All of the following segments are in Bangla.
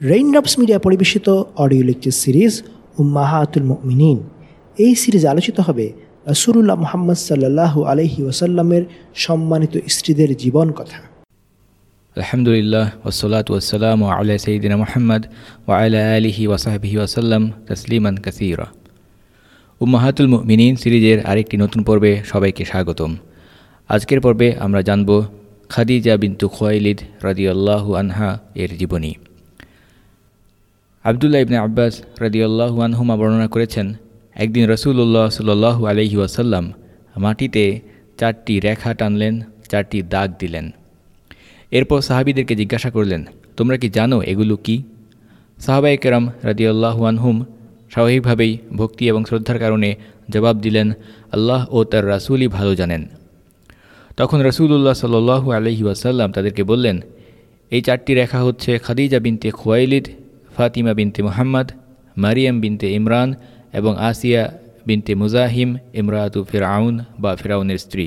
রেইনড্রপস মিডিয়া পরিবেশিত অডিও লেকচার সিরিজ উম্মাহাতুল মিনীন এই সিরিজ আলোচিত হবে রসুরুল্লাহ মোহাম্মদ সাল্লাহু আলহি ওসাল্লামের সম্মানিত স্ত্রীদের জীবন কথা। আলহামদুলিল্লাহ ওসলাত ওসালাম আলা সঈদিনা মোহাম্মদ ওয়ালা আলিহি ওয়াসাহাবিহি ওয়াসাল্লাম তসলিমান কাসিরা। উম্মাহাতুল মিনীন সিরিজের আরেকটি নতুন পর্বে সবাইকে স্বাগতম। আজকের পর্বে আমরা জানব খাদিজা বিন্তু খোয়াইলিদ রাদিয়াল্লাহু আনহা এর জীবনী। আবদুল্লাহ ইবনে আব্বাস রাদিয়াল্লাহু আনহুমা বর্ণনা করেছেন, একদিন রসুল্লাহ সাল্লাহ আলহি ওয়াসাল্লাম মাটিতে চারটি রেখা টানলেন, চারটি দাগ দিলেন। এরপর সাহাবিদেরকে জিজ্ঞাসা করলেন, তোমরা কি জানো এগুলো কি? সাহাবাই কেরাম রাদিয়াল্লাহু আনহুম স্বাভাবিকভাবেই ভক্তি এবং শ্রদ্ধার কারণে জবাব দিলেন, আল্লাহ ও তার রাসুলই ভালো জানেন। তখন রসুল্লাহ সাল্লু আলহি ওয়াসাল্লাম তাদেরকে বললেন, এই চারটি রেখা হচ্ছে খাদিজা বিনতে খোয়াইলিদ ফাতিমা বিনতে মোহাম্মদ মারিয়াম বিনতে ইমরান এবং আসিয়া বিনতে মুজাহিম ইমরাতু ফেরাউন বা ফেরাউনের স্ত্রী।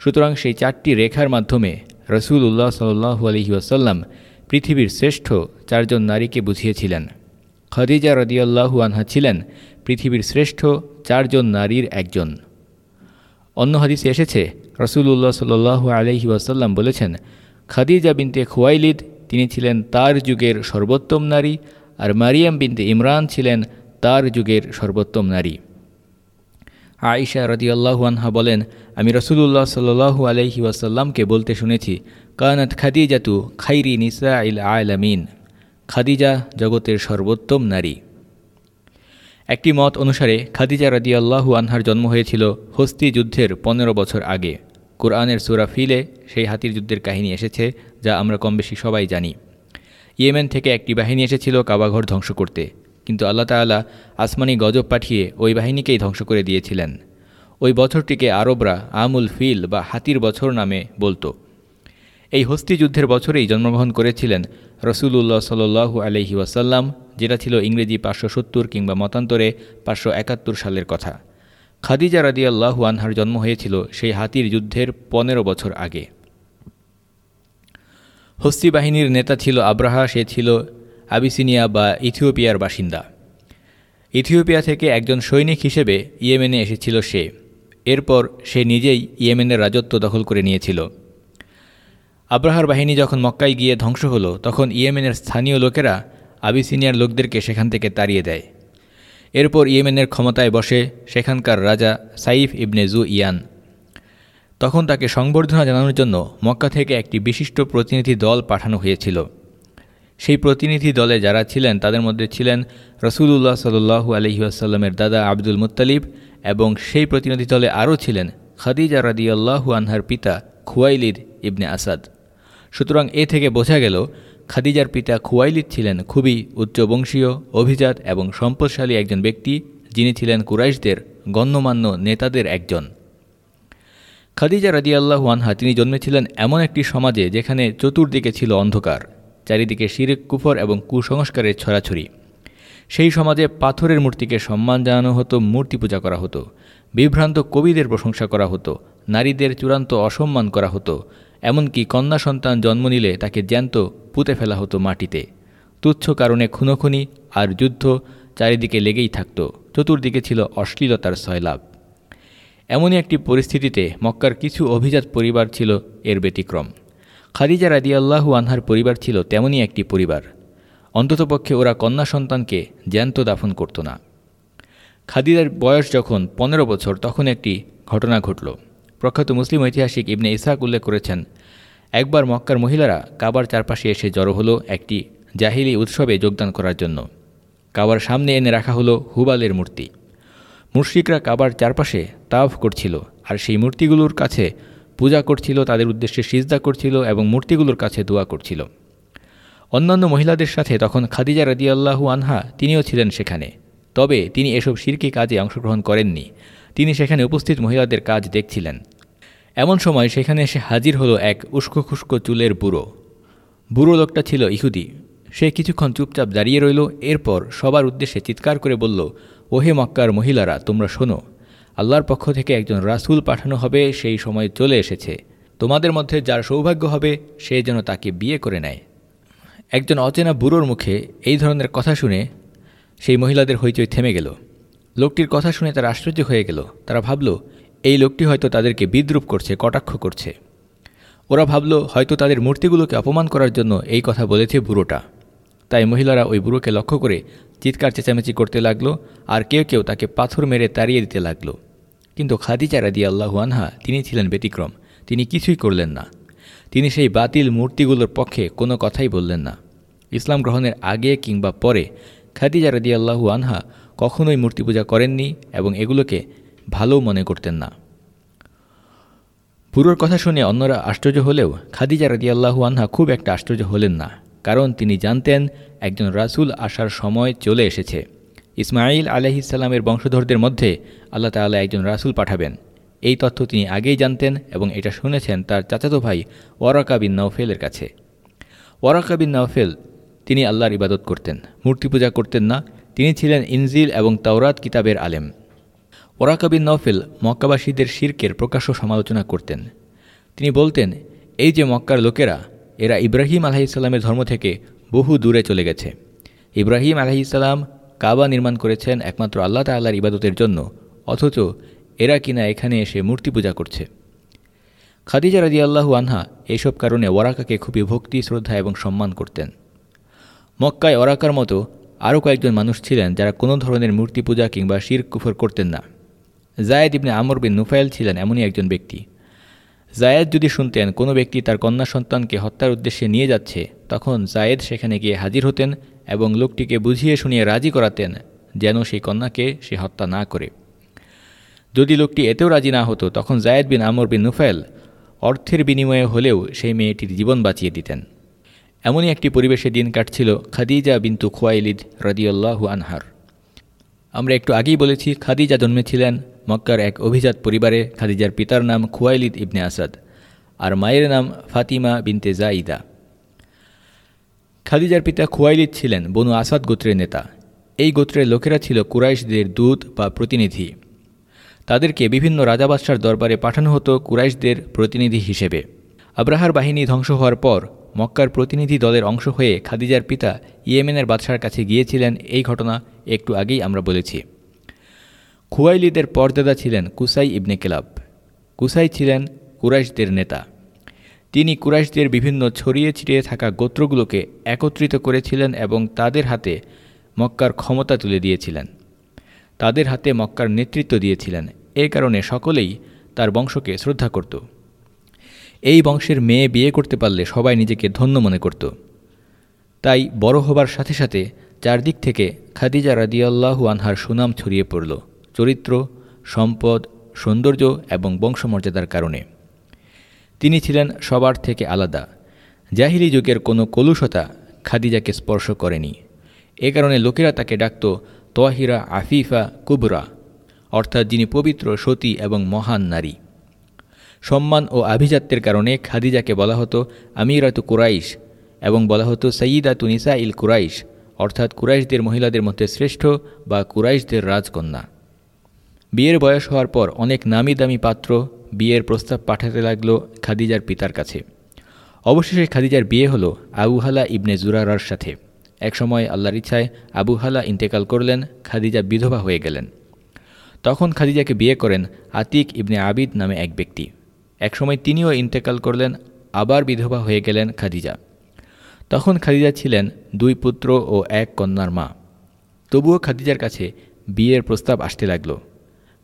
সুতরাং সেই চারটি রেখার মাধ্যমে রসুল উল্লাহ সাল্লু আলহি ওয়াসাল্লাম পৃথিবীর শ্রেষ্ঠ চারজন নারীকে বুঝিয়েছিলেন। খদিজা রদিয়াল্লাহু আনহা ছিলেন পৃথিবীর শ্রেষ্ঠ চারজন নারীর একজন। অন্য হাদিসে এসেছে রসুল্লাহ সাল্লু আলহি ওয়াসাল্লাম বলেছেন, খাদিজা বিনতে খুয়াইলিদ তিনি ছিলেন তার যুগের সর্বোত্তম নারী আর মারিয়াম বিনতে ইমরান ছিলেন তার যুগের সর্বোত্তম নারী। আয়েশা রদিয়াল্লাহু আনহা বলেন, আমি রসুল্লাহ সাল্লু আলহি ওয়াসাল্লামকে বলতে শুনেছি, কানাত খাদিজাতু খাইরি নিসা ইল আলামিন। খাদিজা জগতের সর্বোত্তম নারী। একটি মত অনুসারে, খাদিজা রাদিয়াল্লাহু আনহার জন্ম হয়েছিল হস্তি যুদ্ধের পনেরো বছর আগে। কোরআনের সুরা ফিলে সেই হাতির যুদ্ধের কাহিনী এসেছে যা আমরা কম বেশি সবাই জানি। ইয়েমেন থেকে একটি বাহিনী এসেছিল কাবাঘর ধ্বংস করতে। কিন্তু আল্লাহ তাল্লাহ আসমানি গজব পাঠিয়ে ওই বাহিনীকেই ধ্বংস করে দিয়েছিলেন। ওই বছরটিকে আরবরা আমুল ফিল বা হাতির বছর নামে বলতো। এই হস্তি যুদ্ধের বছরেই জন্মগ্রহণ করেছিলেন রসুলুল্লাহ সাল্লু আলহি ওয়াসাল্লাম, যেটা ছিল ইংরেজি পাঁচশো সত্তর কিংবা মতান্তরে পাঁচশো একাত্তর সালের কথা। খাদিজা রাদিয়াল্লাহু আনহার জন্ম হয়েছিল সেই হাতির যুদ্ধের পনেরো বছর আগে। হস্তি বাহিনীর নেতা ছিল আব্রাহা, সে ছিল আবিসিনিয়া বা ইথিওপিয়ার বাসিন্দা। ইথিওপিয়া থেকে একজন সৈনিক হিসেবে ইয়েমেনে এসেছিল সে। এরপর সে নিজেই ইয়েমেনের রাজত্ব দখল করে নিয়েছিল। আব্রাহার বাহিনী যখন মক্কায় গিয়ে ধ্বংস হলো, তখন ইয়েমেনের স্থানীয় লোকেরা আবিসিনিয়ার লোকদেরকে সেখান থেকে তাড়িয়ে দেয়। এরপর ইয়েমেনের ক্ষমতায় বসে সেখানকার রাজা সাইফ ইবনে জু ইয়ান তখন তাকে সংবর্ধনা জানানোর জন্য মক্কা থেকে একটি বিশিষ্ট প্রতিনিধি দল পাঠানো হয়েছিল। সেই প্রতিনিধি দলে যারা ছিলেন, তাদের মধ্যে ছিলেন রসুল্লাহ সাল্লু আলহিউসাল্লামের দাদা আব্দুল মুত্তালিব এবং সেই প্রতিনিধি দলে আরও ছিলেন খাদিজা রাদিয়াল্লাহু আনহার পিতা খুয়াইলিদ ইবনে আসাদ। সুতরাং এ থেকে বোঝা গেল, খাদিজার পিতা খুয়াইলিদ ছিলেন খুবই উচ্চবংশীয়, অভিজাত এবং সম্পদশালী একজন ব্যক্তি, যিনি ছিলেন কুরাইশদের গণ্যমান্য নেতাদের একজন। খাদিজা রাদিয়াল্লাহ আনহা তিনি জন্মেছিলেন এমন একটি সমাজে যেখানে চতুর্দিকে ছিল অন্ধকার, চারিদিকে শিরিক, কুফর এবং কুসংস্কারের ছড়াছড়ি। সেই সমাজে পাথরের মূর্তিকে সম্মান জানানো হতো, মূর্তি পূজা করা হতো, বিভ্রান্ত কবিদের প্রশংসা করা হতো, নারীদের চূড়ান্ত অসম্মান করা হতো, এমনকি কন্যা সন্তান জন্ম নিলে তাকে জ্যান্ত পুঁতে ফেলা হতো মাটিতে। তুচ্ছ কারণে খুনোখুনি আর যুদ্ধ চারিদিকে লেগেই থাকত, চতুর্দিকে ছিল অশ্লীলতার সয়লাভ এমনই একটি পরিস্থিতিতে মক্কার কিছু অভিজাত পরিবার ছিল এর ব্যতিক্রম। খাদিজা রাদিয়াল্লাহু আনহার পরিবার ছিল তেমনই একটি পরিবার। অন্ততপক্ষে ওরা কন্যা সন্তানকে জ্যান্ত দাফন করত না। খাদিজার বয়স যখন পনেরো বছর, তখন একটি ঘটনা ঘটল। প্রখ্যাত মুসলিম ঐতিহাসিক ইবনে ইসাক উল্লেখ করেছেন, একবার মক্কার মহিলারা কাবার চারপাশে এসে জড়ো হলো একটি জাহিলি উৎসবে যোগদান করার জন্য। কাবার সামনে এনে রাখা হলো হুবালের মূর্তি। মুর্শিকরা কাবার চারপাশে তাফ করছিল, আর সেই মূর্তিগুলোর কাছে পূজা করছিল, তাদের উদ্দেশ্যে সিজদা করছিল এবং মূর্তিগুলোর কাছে দোয়া করছিল। অন্যান্য মহিলাদের সাথে তখন খাদিজা রাদিয়াল্লাহু আনহা তিনিও ছিলেন সেখানে। তবে তিনি এসব শিরকি কাজে অংশগ্রহণ করেননি। তিনি সেখানে উপস্থিত মহিলাদের কাজ দেখছিলেন। এমন সময় সেখানে এসে হাজির হলো এক উস্কো খুস্কো চুলের বুড়ো। বুড়ো লোকটা ছিল ইহুদি। সে কিছুক্ষণ চুপচাপ দাঁড়িয়ে রইল, এরপর সবার উদ্দেশ্যে চিৎকার করে বলল ওহে মক্কার মহিলারা, তোমরা শোনো, আল্লাহর পক্ষ থেকে একজন রাসুল পাঠানো হবে, সেই সময় চলে এসেছে। তোমাদের মধ্যে যার সৌভাগ্য হবে, সে যেন তাকে বিয়ে করে নেয়। একজন অচেনা বুড়োর মুখে এই ধরনের কথা শুনে সেই মহিলাদের হইচই থেমে গেল। লোকটির কথা শুনে তারা আশ্চর্য হয়ে গেল। তারা ভাবল, এই লোকটি হয়তো তাদেরকে বিদ্রুপ করছে, কটাক্ষ করছে। ওরা ভাবল, হয়তো তাদের মূর্তিগুলোকে অপমান করার জন্য এই কথা বলেছে বুড়োটা। তাই মহিলারা ওই বুড়োকে লক্ষ্য করে চিৎকার চেঁচামেচি করতে লাগল আর কেউ কেউ তাকে পাথর মেরে তাড়িয়ে দিতে লাগল। কিন্তু খাদিজা রাদি আল্লাহু আনহা তিনি ছিলেন ব্যতিক্রম, তিনি কিছুই করলেন না। তিনি সেই বাতিল মূর্তিগুলোর পক্ষে কোনো কথাই বললেন না। ইসলাম গ্রহণের আগে কিংবা পরে খাদিজা রাদি আল্লাহু আনহা কখনোই মূর্তি পূজা করেননি এবং এগুলোকে ভালো মনে করতেন না। পুরোর কথা শুনে অন্যরা আশ্চর্য হলেও খাদিজা আল্লাহু আনহা খুব একটা আশ্চর্য হলেন না। কারণ তিনি জানতেন একজন রাসুল আসার সময় চলে এসেছে। ইসমাইল আলহিসাল্লামের বংশধরদের মধ্যে আল্লাহ তাল্লাহ একজন রাসুল পাঠাবেন। এই তথ্য তিনি আগেই জানতেন এবং এটা শুনেছেন তার চাচাতো ভাই ওয়ারাকা বিন নওফেলের কাছে। ওয়ারাকা বিন নওফেল, তিনি আল্লাহর ইবাদত করতেন, মূর্তি পূজা করতেন না, তিনি ছিলেন ইনজিল এবং তাওরাত কিতাবের আলেম। ওরাকাবিন নফেল মক্কাবাসীদের শির্কের প্রকাশ্য সমালোচনা করতেন। তিনি বলতেন, এই যে মক্কার লোকেরা এরা ইব্রাহিম আলাহিসাল্লামের ধর্ম থেকে বহু দূরে চলে গেছে। ইব্রাহিম আলাহিসাল্লাম কাবা নির্মাণ করেছেন একমাত্র আল্লাহ তাল্লাহর ইবাদতের জন্য, অথচ এরা কিনা এখানে এসে মূর্তি পূজা করছে। খাদিজা রাজি আল্লাহু আনহা এইসব কারণে ওরাকাকে খুবই ভক্তি, শ্রদ্ধা এবং সম্মান করতেন। মক্কায় ওরাকার মতো আরও কয়েকজন মানুষ ছিলেন যারা কোনো ধরনের মূর্তি পূজা কিংবা শির কুফর করতেন না। জায়েদ ইবনে আমর বিন নুফাইল ছিলেন এমনই একজন ব্যক্তি। জায়েদ যদি শুনতেন কোনো ব্যক্তি তার কন্যা সন্তানকে হত্যার উদ্দেশ্যে নিয়ে যাচ্ছে, তখন জায়েদ সেখানে গিয়ে হাজির হতেন এবং লোকটিকে বুঝিয়ে শুনিয়ে রাজি করাতেন যেন সেই কন্যাকে সে হত্যা না করে। যদি লোকটি এতেও রাজি না হতো, তখন জায়েদ বিন আমর বিন নুফাইল অর্থের বিনিময়ে হলেও সেই মেয়েটির জীবন বাঁচিয়ে দিতেন। এমনই একটি পরিবেশে দিন কাটছিল খাদিজা বিন্তু খোয়াইলিদ রদিউল্লাহু আনহার। আমরা একটু আগেই বলেছি, খাদিজা জন্মেছিলেন মক্কার এক অভিজাত পরিবারে খাদিজার পিতার নাম খুয়াইলিদ ইবনে আসাদ আর মায়ের নাম ফাতিমা বিনতে জাইদা খাদিজার পিতা খুয়াইলিদ ছিলেন বনু আসাদ গোত্রের নেতা। এই গোত্রের লোকেরা ছিল কুরাইশদের দূত বা প্রতিনিধি। তাদেরকে বিভিন্ন রাজাবাদশার দরবারে পাঠানো হতো কুরাইশদের প্রতিনিধি হিসেবে। আব্রাহার বাহিনী ধ্বংস হওয়ার পর মক্কার প্রতিনিধি দলের অংশ হয়ে খাদিজার পিতা ইয়েমেনের বাদশার কাছে গিয়েছিলেন। এই ঘটনা একটু আগেই আমরা বলেছি। খুয়াইলিদের পরদাদা ছিলেন কুসাই ইবনে কেলাব। কুসাই ছিলেন কুরাইশদের নেতা। তিনি কুরাইশদের বিভিন্ন ছড়িয়ে ছিটিয়ে থাকা গোত্রগুলোকে একত্রিত করেছিলেন এবং তাদের হাতে মক্কার ক্ষমতা তুলে দিয়েছিলেন। তাদের হাতে মক্কার নেতৃত্ব দিয়েছিলেন। এ কারণে সকলেই তার বংশকে শ্রদ্ধা করত। এই বংশের মেয়ে বিয়ে করতে পারলে সবাই নিজেকে ধন্য মনে করত। তাই বড় হবার সাথে সাথে চারদিক থেকে খাদিজা রাদিয়াল্লাহু আনহার সুনাম ছড়িয়ে পড়ল। চরিত্র, সম্পদ, সৌন্দর্য এবং বংশমর্যাদার কারণে। তিনি ছিলেন সবার থেকে আলাদা। জাহিরি যুগের কোনো কলুষতা খাদিজাকে স্পর্শ করেনি। এ কারণে লোকেরা তাকে ডাকত তোয়াহিরা আফিফা কুবরা, অর্থাৎ যিনি পবিত্র, সতী এবং মহান নারী। সম্মান ও আভিজাত্যের কারণে খাদিজাকে বলা হতো আমিরাতু কুরাইশ এবং বলা হতো সঈদা তুনিসা ইল কুরাইশ, অর্থাৎ কুরাইশদের মহিলাদের মধ্যে শ্রেষ্ঠ বা কুরাইশদের রাজকন্যা। বিয়ের বয়স হওয়ার পর অনেক নামি দামি পাত্র বিয়ের প্রস্তাব পাঠাতে লাগল খাদিজার পিতার কাছে। অবশেষে খাদিজার বিয়ে হলো আবুহালা ইবনে জুরারার সাথে। একসময় আল্লাহর ইচ্ছায় আবুহালা ইন্তেকাল করলেন, খাদিজা বিধবা হয়ে গেলেন। তখন খাদিজাকে বিয়ে করেন আতিক ইবনে আবিদ নামে এক ব্যক্তি। একসময় তিনিও ইন্তেকাল করলেন, আবার বিধবা হয়ে গেলেন খাদিজা। তখন খাদিজা ছিলেন দুই পুত্র ও এক কন্যার মা। তবুও খাদিজার কাছে বিয়ের প্রস্তাব আসতে লাগল।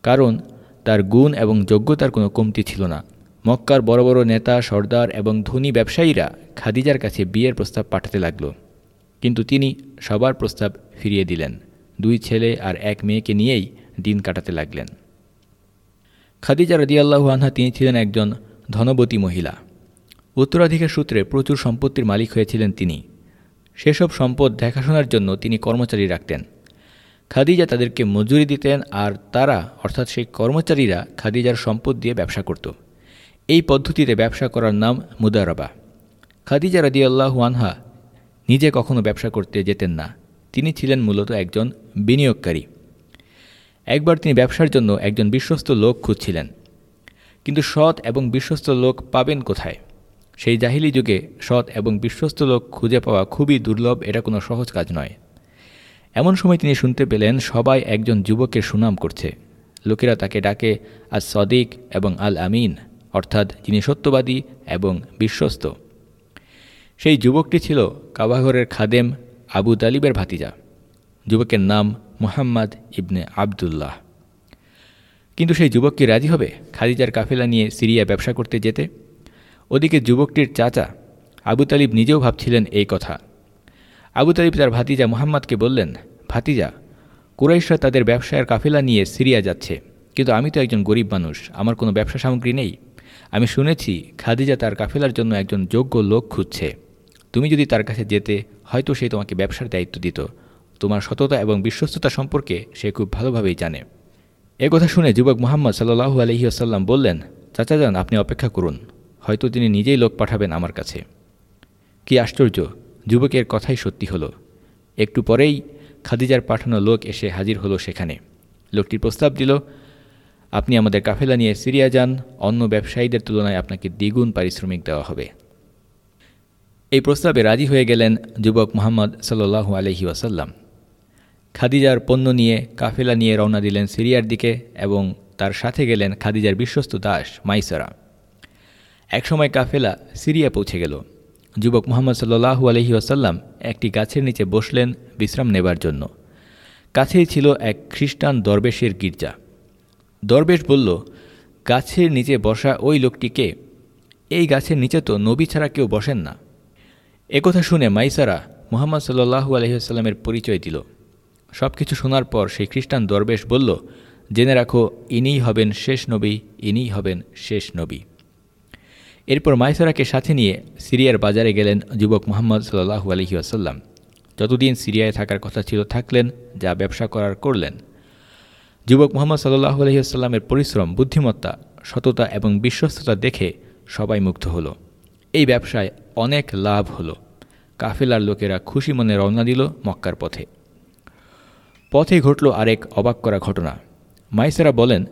কারণ তার গুণ এবং যোগ্যতার কোনো কমতি ছিল না। মক্কার বড় বড় নেতা, সর্দার এবং ধনী ব্যবসায়ীরা খাদিজার কাছে বিয়ের প্রস্তাব পাঠাতে লাগল। কিন্তু তিনি সবার প্রস্তাব ফিরিয়ে দিলেন। দুই ছেলে আর এক মেয়েকে নিয়েই দিন কাটাতে লাগলেন। খাদিজা রদিয়াল্লাহু আনহা, তিনি ছিলেন একজন ধনবতী মহিলা। উত্তরাধিকার সূত্রে প্রচুর সম্পত্তির মালিক হয়েছিলেন তিনি। সেসব সম্পদ দেখাশোনার জন্য তিনি কর্মচারী রাখতেন। খাদিজা তাদেরকে মজুরি দিতেন আর তারা, অর্থাৎ সেই কর্মচারীরা, খাদিজার সম্পদ দিয়ে ব্যবসা করত। এই পদ্ধতিতে ব্যবসা করার নাম মুদারবা। খাদিজা রদিয়াল্লাহু আনহা নিজে কখনো ব্যবসা করতে যেতেন না। তিনি ছিলেন মূলত একজন বিনিয়োগকারী। একবার তিনি ব্যবসার জন্য একজন বিশ্বস্ত লোক খুঁজছিলেন। কিন্তু সৎ এবং বিশ্বস্ত লোক পাবেন কোথায়? সেই জাহিলি যুগে সৎ এবং বিশ্বস্ত লোক খুঁজে পাওয়া খুবই দুর্লভ, এটা কোনো সহজ কাজ নয়। এমন সময় তিনি শুনতে পেলেন সবাই একজন যুবকের সুনাম করছে। লোকেরা তাকে ডাকে আজ সদিক এবং আল আমিন অর্থাৎ যিনি সত্যবাদী এবং বিশ্বস্ত। সেই যুবকটি ছিল কাবাঘরের খাদেম আবু তালিবের ভাতিজা। যুবকের নাম মোহাম্মদ ইবনে আবদুল্লাহ। কিন্তু সেই যুবক কি রাজি হবে খাদিজার কাফেলা নিয়ে সিরিয়া ব্যবসা করতে যেতে? ওদিকে যুবকটির চাচা আবু তালিব নিজেও ভাবছিলেন এই কথা। আবু তালিব তার ভাতিজা মোহাম্মদকে বললেন, ভাতিজা, কুরাইশরা তাদের ব্যবসায়ের কাফেলা নিয়ে সিরিয়া যাচ্ছে, কিন্তু আমি তো একজন গরিব মানুষ, আমার কোনো ব্যবসা সামগ্রী নেই। আমি শুনেছি খাদিজা তার কাফেলার জন্য একজন যোগ্য লোক খুঁজছে। তুমি যদি তার কাছে যেতে, হয়তো সে তোমাকে ব্যবসার দায়িত্ব দিত। তোমার সততা এবং বিশ্বস্ততা সম্পর্কে সে খুব ভালোভাবেই জানে। এ কথা শুনে যুবক মোহাম্মদ সাল্লাহু আলহি আসাল্লাম বললেন, চাচা যান, আপনি অপেক্ষা করুন। হয়তো তিনি নিজেই লোক পাঠাবেন আমার কাছে। কি আশ্চর্য! যুবকের কথাই সত্যি হলো। একটু পরেই খাদিজার পাঠানো লোক এসে হাজির হলো সেখানে। লোকটি প্রস্তাব দিল, আপনি আমাদের কাফেলা নিয়ে সিরিয়া যান, অন্য ব্যবসায়ীদের তুলনায় আপনাকে দ্বিগুণ পারিশ্রমিক দেওয়া হবে। এই প্রস্তাবে রাজি হয়ে গেলেন যুবক মোহাম্মদ সাল্লু আলহি ওয়াসাল্লাম। খাদিজার পণ্য নিয়ে, কাফেলা নিয়ে রওনা দিলেন সিরিয়ার দিকে এবং তার সাথে গেলেন খাদিজার বিশ্বস্ত দাস মাইসারা। একসময় কাফেলা সিরিয়া পৌঁছে গেল। যুবক মোহাম্মদ সাল্লু আলহি আসাল্লাম একটি গাছের নিচে বসলেন বিশ্রাম নেবার জন্য। কাছেই ছিল এক খ্রিস্টান দরবেশের গির্জা। দরবেশ বলল, গাছের নিচে বসা ওই লোকটিকে? এই গাছের নিচে তো নবী ছাড়া কেউ বসেন না। একথা শুনে মাইসারা মোহাম্মদ সাল্লু আলহিহাস্লামের পরিচয় দিল। সব কিছু শোনার পর সেই খ্রিস্টান দরবেশ বলল, জেনে রাখো, ইনিই হবেন শেষ নবী, ইনিই হবেন শেষ নবী। এরপর মাইসারাকে সাথে নিয়ে সিরিয়ার বাজারে গেলেন যুবক মোহাম্মদ সাল্লাহু আলহি আসাল্লাম যতদিন সিরিয়ায় থাকার কথা ছিল, থাকলেন, যা ব্যবসা করার করলেন। যুবক মোহাম্মদ সাল্লাহু আলহিহাস্লামের পরিশ্রম, বুদ্ধিমত্তা, সততা এবং বিশ্বস্ততা দেখে সবাই মুগ্ধ হলো। এই ব্যবসায় অনেক লাভ হলো। কাফেলার লোকেরা খুশি মনে রওনা দিল মক্কার পথে। পথে ঘটল আরেক অবাক করা ঘটনা। মাইসারা বলেন,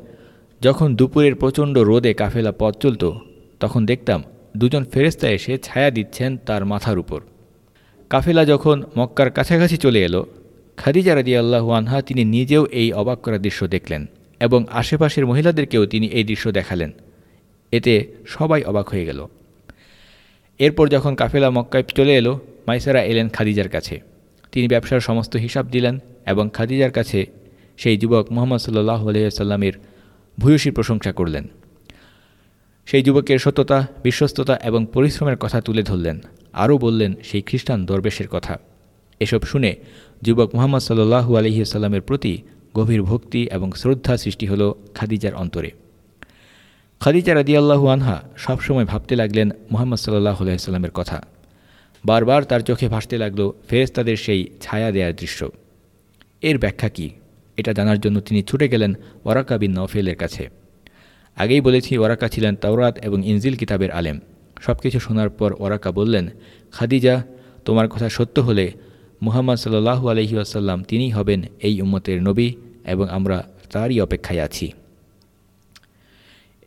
যখন দুপুরের প্রচণ্ড রোদে কাফেলা পথ চলত তখন দেখতাম দুজন ফেরেস্তা এসে ছায়া দিচ্ছেন তার মাথার উপর। কাফেলা যখন মক্কার কাছাকাছি চলে এলো, খাদিজা রাজি আল্লাহু আনহা তিনি নিজেও এই অবাক করা দৃশ্য দেখলেন এবং আশেপাশের মহিলাদেরকেও তিনি এই দৃশ্য দেখালেন। এতে সবাই অবাক হয়ে গেল। এরপর যখন কাফেলা মক্কায় চলে এলো, মাইসারা এলেন খাদিজার কাছে। তিনি ব্যবসার সমস্ত হিসাব দিলেন এবং খাদিজার কাছে সেই যুবক মোহাম্মদ সাল্লাহ আলহিসাল্লামের ভূয়সী প্রশংসা করলেন। সেই যুবকের সত্যতা, বিশ্বস্ততা এবং পরিশ্রমের কথা তুলে ধরলেন। আরও বললেন সেই খ্রিস্টান দরবেশের কথা। এসব শুনে যুবক মোহাম্মদ সাল্লু আলহিসাল্লামের প্রতি গভীর ভক্তি এবং শ্রদ্ধা সৃষ্টি হল খাদিজার অন্তরে। খাদিজা রাদিয়াল্লাহু আনহা সবসময় ভাবতে লাগলেন মোহাম্মদ সাল্লাহ আলাইস্লামের কথা। বারবার তার চোখে ভাসতে লাগল ফেরেস্তাদের সেই ছায়া দেয়ার দৃশ্য। এর ব্যাখ্যা কি? এটা জানার জন্য তিনি ছুটে গেলেন ওরাকা বিন নফেলের কাছে। আগেই বলেছি, ওরাকা ছিলেন তাওরাত এবং ইনজিল কিতাবের আলেম। সব কিছু শোনার পর ওরাকা বললেন, খাদিজা, তোমার কথা সত্য হলে মুহাম্মদ সাল্লাহু আলহি আসাল্লাম তিনিই হবেন এই উম্মতের নবী এবং আমরা তারই অপেক্ষায় আছি।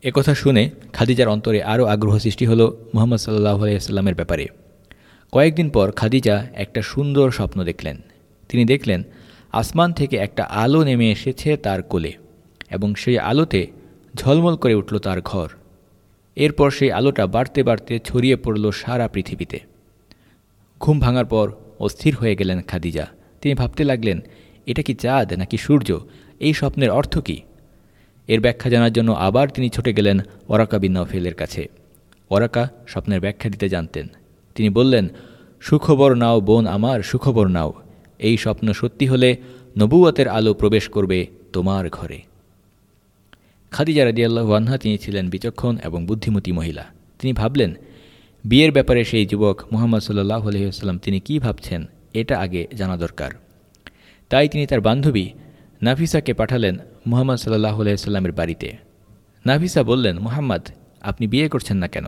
একথা শুনে খাদিজার অন্তরে আরও আগ্রহ সৃষ্টি হলো মোহাম্মদ সাল্লাহ আলাইসাল্লামের ব্যাপারে। কয়েকদিন পর খাদিজা একটা সুন্দর স্বপ্ন দেখলেন। তিনি দেখলেন, আসমান থেকে একটা আলো নেমে এসেছে তার কোলে এবং সেই আলোতে ঝলমল করে উঠল তার ঘর। এরপর সেই আলোটা বাড়তে বাড়তে ছড়িয়ে পড়ল সারা পৃথিবীতে। ঘুম ভাঙার পর অস্থির হয়ে গেলেন খাদিজা। তিনি ভাবতে লাগলেন, এটা কি চাঁদ নাকি সূর্য? এই স্বপ্নের অর্থ কী? এর ব্যাখ্যা জানার জন্য আবার তিনি ছুটে গেলেন ওরাকা বিন নফেলের কাছে। ওরাকা স্বপ্নের ব্যাখ্যা দিতে জানতেন। তিনি বললেন, সুখবর নাও বোন আমার, সুখবর নাও। এই স্বপ্ন সত্যি হলে নবুয়তের আলো প্রবেশ করবে তোমার ঘরে। খাদিজা রাদিয়াল্লাহু আনহা তিনি ছিলেন বিচক্ষণ এবং বুদ্ধিমতী মহিলা। তিনি ভাবলেন, বিয়ের ব্যাপারে সেই যুবক মোহাম্মদ সাল্লাহ আলহিহাস্লাম তিনি কি ভাবছেন, এটা আগে জানা দরকার। তাই তিনি তার বান্ধবী নাফিসাকে পাঠালেন মুহাম্মদ সাল্লাহ আলাইস্লামের বাড়িতে। নাফিসা বললেন, মুহাম্মদ, আপনি বিয়ে করছেন না কেন?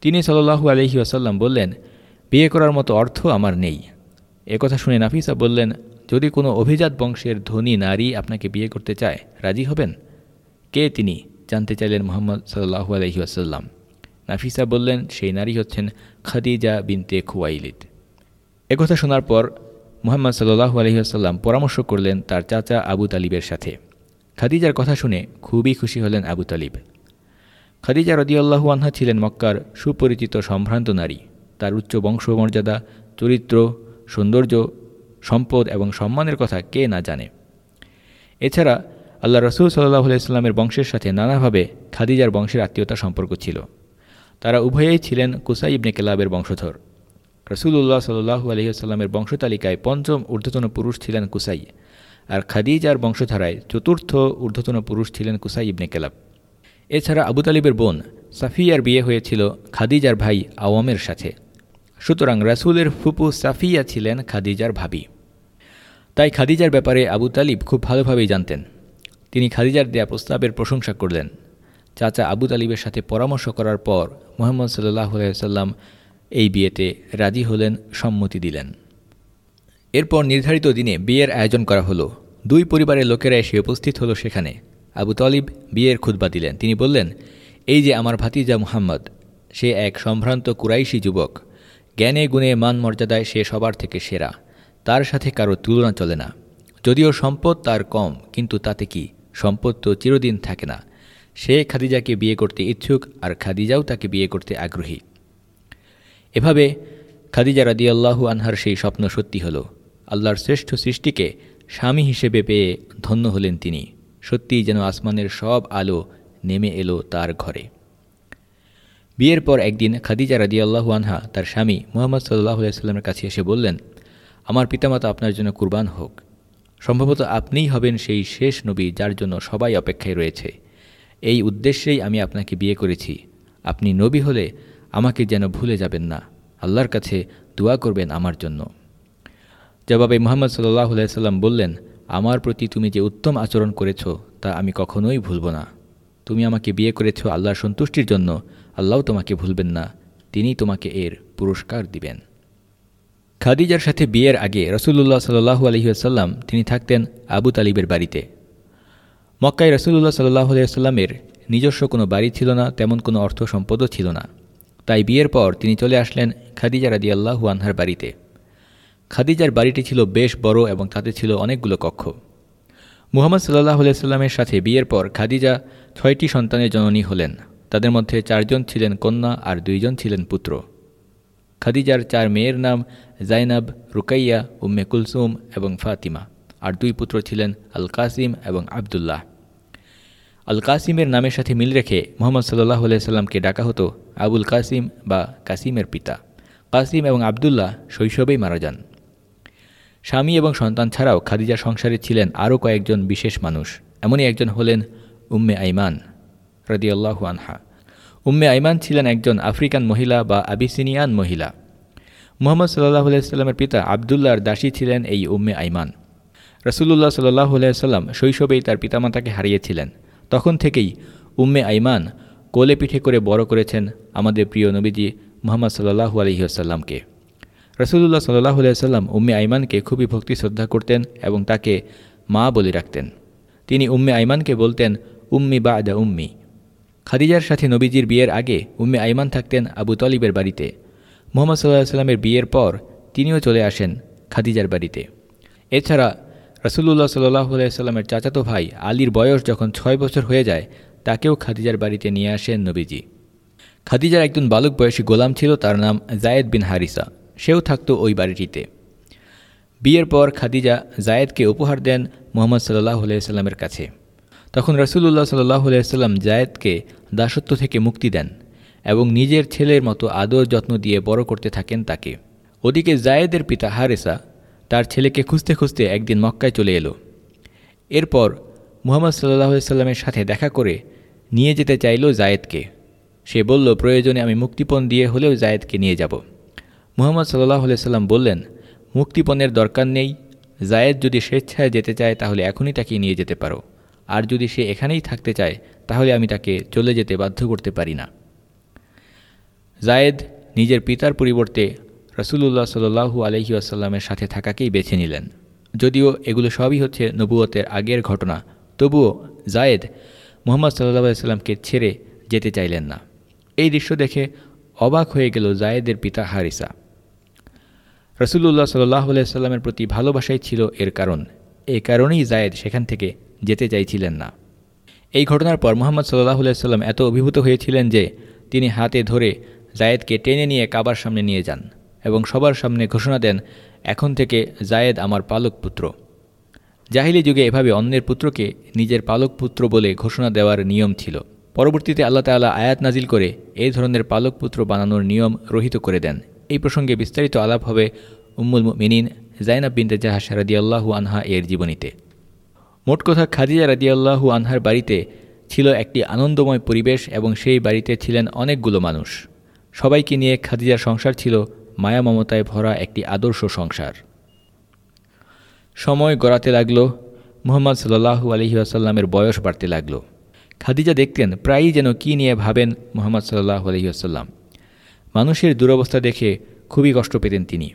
তিনি সাল্লাহু আলহি আসাল্লাম বললেন, বিয়ে করার মতো অর্থ আমার নেই। একথা শুনে নাফিসা বললেন, যদি কোনো অভিজাত বংশের ধনী নারী আপনাকে বিয়ে করতে চায়, রাজি হবেন? কে তিনি জানতে চাইলেন মোহাম্মদ সাল্লাহু আলহি আসাল্লাম নাফিসা বললেন, সেই নারী হচ্ছেন খাদিজা বিনতে খুয়াইলিদ একথা শোনার পর মোহাম্মদ সাল্লাহু আলহিহাসাল্লাম পরামর্শ করলেন তার চাচা আবু তালিবের সাথে। খাদিজার কথা শুনে খুবই খুশি হলেন আবু তালিব। খাদিজা রদিয়াল্লাহু আনহা ছিলেন মক্কার সুপরিচিত সম্ভ্রান্ত নারী। তার উচ্চ বংশমর্যাদা, চরিত্র, সৌন্দর্য, সম্পদ এবং সম্মানের কথা কে না জানে। এছাড়া আল্লাহ রসুল সাল্লাহ আলাইস্লামের বংশের সাথে নানাভাবে খাদিজার বংশের আত্মীয়তা সম্পর্ক ছিল। তারা উভয়েই ছিলেন কুসাই ইবনে কেলাবের বংশধর। রসুল্লাহ সাল্লু আলহিহাস্লামের বংশতালিকায় পঞ্চম ঊর্ধ্বতন পুরুষ ছিলেন কুসাই আর খাদিজার বংশধারায় চতুর্থ ঊর্ধ্বতন পুরুষ ছিলেন কুসাই ইবনে কেলাব। এছাড়া আবু তালিবের বোন সাফিয়ার বিয়ে হয়েছিল খাদিজার ভাই আওয়ামের সাথে। সুতরাং রাসুলের ফুপু সাফিয়া ছিলেন খাদিজার ভাবি। তাই খাদিজার ব্যাপারে আবু তালিব খুব ভালোভাবেই জানতেন। তিনি খাদিজার দেয়া প্রস্তাবের প্রশংসা করলেন। চাচা আবু তালিবের সাথে পরামর্শ করার পর মোহাম্মদ সাল্লাহ সাল্লাম এই বিয়েতে রাজি হলেন, সম্মতি দিলেন। এরপর নির্ধারিত দিনে বিয়ের আয়োজন করা হলো। দুই পরিবারের লোকেরা এসে উপস্থিত হলো সেখানে। আবু তলিব বিয়ের খুদ্া দিলেন। তিনি বললেন, এই যে আমার ভাতিজা মুহাম্মদ, সে এক সম্ভ্রান্ত কুরাইশি যুবক। জ্ঞানে গুণে মান মর্যাদায় সে সবার থেকে সেরা। তার সাথে কারও তুলনা চলে না। যদিও সম্পদ তার কম, কিন্তু তাতে কি? সম্পদ তো চিরদিন থাকে না। সে খাদিজাকে বিয়ে করতে ইচ্ছুক আর খাদিজাও তাকে বিয়ে করতে আগ্রহী। এভাবে খাদিজা রাদিয়াল্লাহু আনহার সেই স্বপ্ন সত্যি হল। আল্লাহর শ্রেষ্ঠ সৃষ্টিকে স্বামী হিসেবে পেয়ে ধন্য হলেন তিনি। সত্যিই যেন আসমানের সব আলো নেমে এলো তার ঘরে। বিয়ের পর একদিন খাদিজা রাদিয়াল্লাহু আনহা তার স্বামী মোহাম্মদ সাল্লাহ সাল্লামের কাছে এসে বললেন, আমার পিতামাতা আপনার জন্য কুরবান হোক। সম্ভবত আপনিই হবেন সেই শেষ নবী যার জন্য সবাই অপেক্ষায় রয়েছে। এই উদ্দেশ্যেই আমি আপনাকে বিয়ে করেছি। আপনি নবী হলে আমাকে যেন ভুলে যাবেন না। আল্লাহর কাছে দোয়া করবেন আমার জন্য। জবাবে মোহাম্মদ সাল্লাহ সাল্লাম বললেন, আমার প্রতি তুমি যে উত্তম আচরণ করেছ, তা আমি কখনোই ভুলব না। তুমি আমাকে বিয়ে করেছ আল্লাহর সন্তুষ্টির জন্য। আল্লাহ তোমাকে ভুলবেন না। তিনি তোমাকে এর পুরস্কার দিবেন। খাদিজার সাথে বিয়ের আগে রসুল্লাহ সাল্লু আলহিহাসাল্লাম তিনি থাকতেন আবু তালিবের বাড়িতে। মক্কায় রসুল্লাহ সাল্লাহ আলিয়াল্লামের নিজস্ব কোনো বাড়ি ছিল না, তেমন কোনো অর্থ সম্পদও ছিল না। তাই বিয়ের পর তিনি চলে আসলেন খাদিজা রাদি আল্লাহু আনহার বাড়িতে। খাদিজার বাড়িটি ছিল বেশ বড় এবং তাতে ছিল অনেকগুলো কক্ষ। মুহাম্মদ সাল্লাহ আলাইস্লামের সাথে বিয়ের পর খাদিজা ছয়টি সন্তানের জননী হলেন। তাদের মধ্যে চারজন ছিলেন কন্যা আর দুইজন ছিলেন পুত্র। খাদিজার চার মেয়ের নাম জাইনাব, রুকাইয়া, উম্মে কুলসুম এবং ফাতিমা। আর দুই পুত্র ছিলেন আল কাসিম এবং আবদুল্লাহ। আল কাসিমের নামের সাথে মিল রেখে মোহাম্মদ সাল্লাহ সাল্লামকে ডাকা হতো আবুল কাসিম বা কাসিমের পিতা। কাসিম এবং আবদুল্লাহ শৈশবেই মারা যান। স্বামী এবং সন্তান ছাড়াও খাদিজা সংসারে ছিলেন আরও কয়েকজন বিশেষ মানুষ। এমনই একজন হলেন উম্মে আইমান, রদিয়াল্লাহু আনহা। উম্মে আইমান ছিলেন একজন আফ্রিকান মহিলা বা আবিসিনিয়ান মহিলা। মোহাম্মদ সাল্লাহ সাল্লামের পিতা আবদুল্লাহর দাসী ছিলেন এই উম্মে আইমান। রসুল্লাহ সাল্লাহ সাল্লাম শৈশবেই তার পিতামাতাকে হারিয়েছিলেন। তখন থেকেই উম্মে আইমান কোলে পিঠে করে বড় করেছেন আমাদের প্রিয় নবীজি মোহাম্মদ সাল্লাহু আলহিহাসাল্লামকে রসুল্লাহ সাল্লাহ সাল্লাম উম্মে আইমানকে খুবই ভক্তি শ্রদ্ধা করতেন এবং তাকে মা বলে রাখতেন। তিনি উম্মে আইমানকে বলতেন, উম্মি বা আদা উম্মি। খাদিজার সাথে নবীজির বিয়ের আগে উম্মে আইমান থাকতেন আবু তলিবের বাড়িতে। মোহাম্মদ সাল্লাহ সাল্লামের বিয়ের পর তিনিও চলে আসেন খাদিজার বাড়িতে। এছাড়া রসুল্লাহ সাল্লাহ সাল্লামের চাচাতো ভাই আলীর বয়স যখন ছয় বছর হয়ে যায়, তাকেও খাদিজার বাড়িতে নিয়ে আসেন নবীজি। খাদিজার একজন বালক বয়সী গোলাম ছিল, তার নাম জায়েদ বিন হারিসা। সেও থাকতো ওই বাড়িটিতে। বিয়ের পর খাদিজা জায়েদকে উপহার দেন মোহাম্মদ সাল্লাহ সাল্লামের কাছে। তখন রসুল্লাহ সাল্লাহ সাল্লাম জায়েদকে দাসত্ব থেকে মুক্তি দেন এবং নিজের ছেলের মতো আদর যত্ন দিয়ে বড় করতে থাকেন তাকে। ওদিকে জায়েদের পিতা হারেসা তার ছেলেকে খুঁজতে খুঁজতে একদিন মক্কায় চলে এলো। এরপর মুহাম্মদ সাল্লাহ সাল্লামের সাথে দেখা করে নিয়ে যেতে চাইল জায়েদকে। সে বলল, প্রয়োজনে আমি মুক্তিপণ দিয়ে হলেও জায়েদকে নিয়ে যাব। মুহাম্মদ সাল্লাহ সাল্লাম বললেন, মুক্তিপণের দরকার নেই। জায়েদ যদি স্বেচ্ছায় যেতে চায় তাহলে এখনই তাকে নিয়ে যেতে পারো। আর যদি সে এখানেই থাকতে চায়, তাহলে আমি তাকে চলে যেতে বাধ্য করতে পারি না। জায়েদ নিজের পিতার পরিবর্তে রসুল্লাহ সাল্লু আলহি আসাল্লামের সাথে থাকাকেই বেছে নিলেন। যদিও এগুলো সবই হচ্ছে নবুয়তের আগের ঘটনা, তবুও জায়েদ মোহাম্মদ সাল্লাহ ছেড়ে যেতে চাইলেন না। এই দৃশ্য দেখে অবাক হয়ে গেল জায়েদের পিতা হারিসা। রসুল্লাহ সাল্লাহ সাল্লামের প্রতি ভালোবাসাই ছিল এর কারণ। এই কারণেই জায়েদ সেখান থেকে যেতে চাইছিলেন না। এই ঘটনার পর মোহাম্মদ সাল্লাহ সাল্লাম এত অভিভূত হয়েছিলেন যে তিনি হাতে ধরে জায়েদকে টেনে নিয়ে কাবার সামনে নিয়ে যান এবং সবার সামনে ঘোষণা দেন, এখন থেকে জায়েদ আমার পালক পুত্র। জাহিলি যুগে এভাবে অন্যের পুত্রকে নিজের পালক পুত্র বলে ঘোষণা দেওয়ার নিয়ম ছিল। পরবর্তীতে আল্লাহ তাল্লাহ আয়াত নাজিল করে এই ধরনের পালক পুত্র বানানোর নিয়ম রহিত করে দেন। এই প্রসঙ্গে বিস্তারিত আলাপ হবে উম্মুল মিনিন জাইনাব বিনতে জাহাস আল্লাহু আনহা এর জীবনীতে। মোট কথা খাদিজা রাদিয়াল্লাহু আনহার বাড়িতে ছিল একটি আনন্দময় পরিবেশ এবং সেই বাড়িতে ছিলেন অনেকগুলো মানুষ। সবাইকে নিয়ে খাদিজার সংসার ছিল মায়া মমতায় ভরা একটি আদর্শ সংসার। সময় গড়াতে লাগল, মুহম্মদ সাল্লাহু আলহি আসাল্লামের বয়স বাড়তে লাগল। খাদিজা দেখতেন প্রায়ই যেন কী নিয়ে ভাবেন মোহাম্মদ সাল্লাহ আলহিহাসাল্লাম মানুষের দুরবস্থা দেখে খুবই কষ্ট পেতেন তিনি।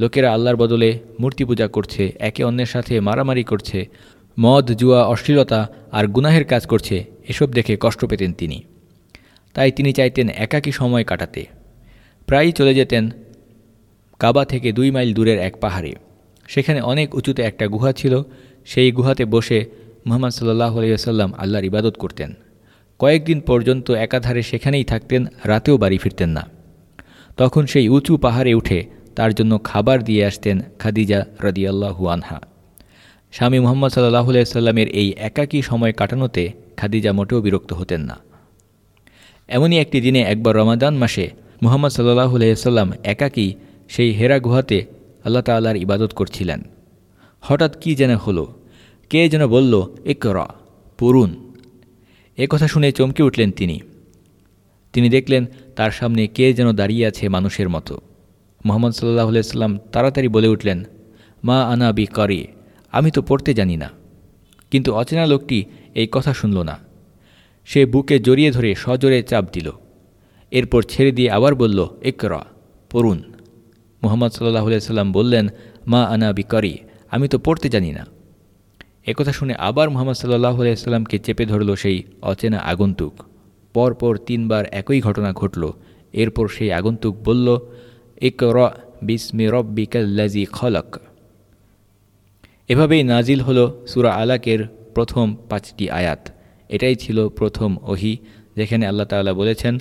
লোকেরা আল্লাহর বদলে মূর্তি পূজা করছে, একে অন্যের সাথে মারামারি করছে মদ, জুয়া, অশ্লীলতা আর গুনাহের কাজ করছে, এসব দেখে কষ্ট পেতেন তিনি। তাই তিনি চাইতেন একাকী সময় কাটাতে। প্রায়ই চলে যেতেন কাবা থেকে দুই মাইল দূরের এক পাহাড়ে। সেখানে অনেক উঁচুতে একটা গুহা ছিল, সেই গুহাতে বসে মোহাম্মদ সাল্লাহ আলিয়াল্লাম আল্লাহর ইবাদত করতেন। কয়েকদিন পর্যন্ত একাধারে সেখানেই থাকতেন, রাতেও বাড়ি ফিরতেন না। তখন সেই উঁচু পাহাড়ে উঠে তার জন্য খাবার দিয়ে আসতেন খাদিজা রদিয়াল্লাহু আনহা। স্বামী মোহাম্মদ সাল্লাহ সাল্লামের এই একাকী সময় কাটানোতে খাদিজা মোটেও বিরক্ত হতেন না। এমনই একটি দিনে একবার রমাদান মাসে মোহাম্মদ সাল্লাহ সাল্লাম একাকী সেই হেরা গুহাতে আল্লাহ তাল্লাহর ইবাদত করছিলেন। হঠাৎ কি যেন হলো, কে যেন বলল এক র পড়ুন। এ কথা শুনে চমকে উঠলেন তিনি। তিনি দেখলেন, তার সামনে কে যেন দাঁড়িয়ে আছে মানুষের মতো। মোহাম্মদ সাল্লাহ সাল্লাম তাড়াতাড়ি বলে উঠলেন, মা আনা বি করি আমি তো পড়তে জানি না। কিন্তু অচেনা লোকটি এই কথা শুনল না। সে বুকে জড়িয়ে ধরে সজোরে চাপ দিল। এরপর ছেড়ে দিয়ে আবার বলল একরা পড়ুন। মোহাম্মদ সাল্লাহ সাল্লাম বললেন, মা আনা বি করি আমি তো পড়তে জানি না। একথা শুনে আবার মোহাম্মদ সাল্লাহ আলাইসাল্লামকে চেপে ধরল সেই অচেনা আগন্তুক। পরপর তিনবার একই ঘটনা ঘটল। এরপর সেই আগন্তুক বলল এক র বিসমি রব্বিকাল্লাজি খলক। এভাবেই নাজিল হল সুরা আলাকের প্রথম পাঁচটি আয়াত এটাই ছিল প্রথম ওহি যেখানে আল্লাহ তাআলা বলেছেন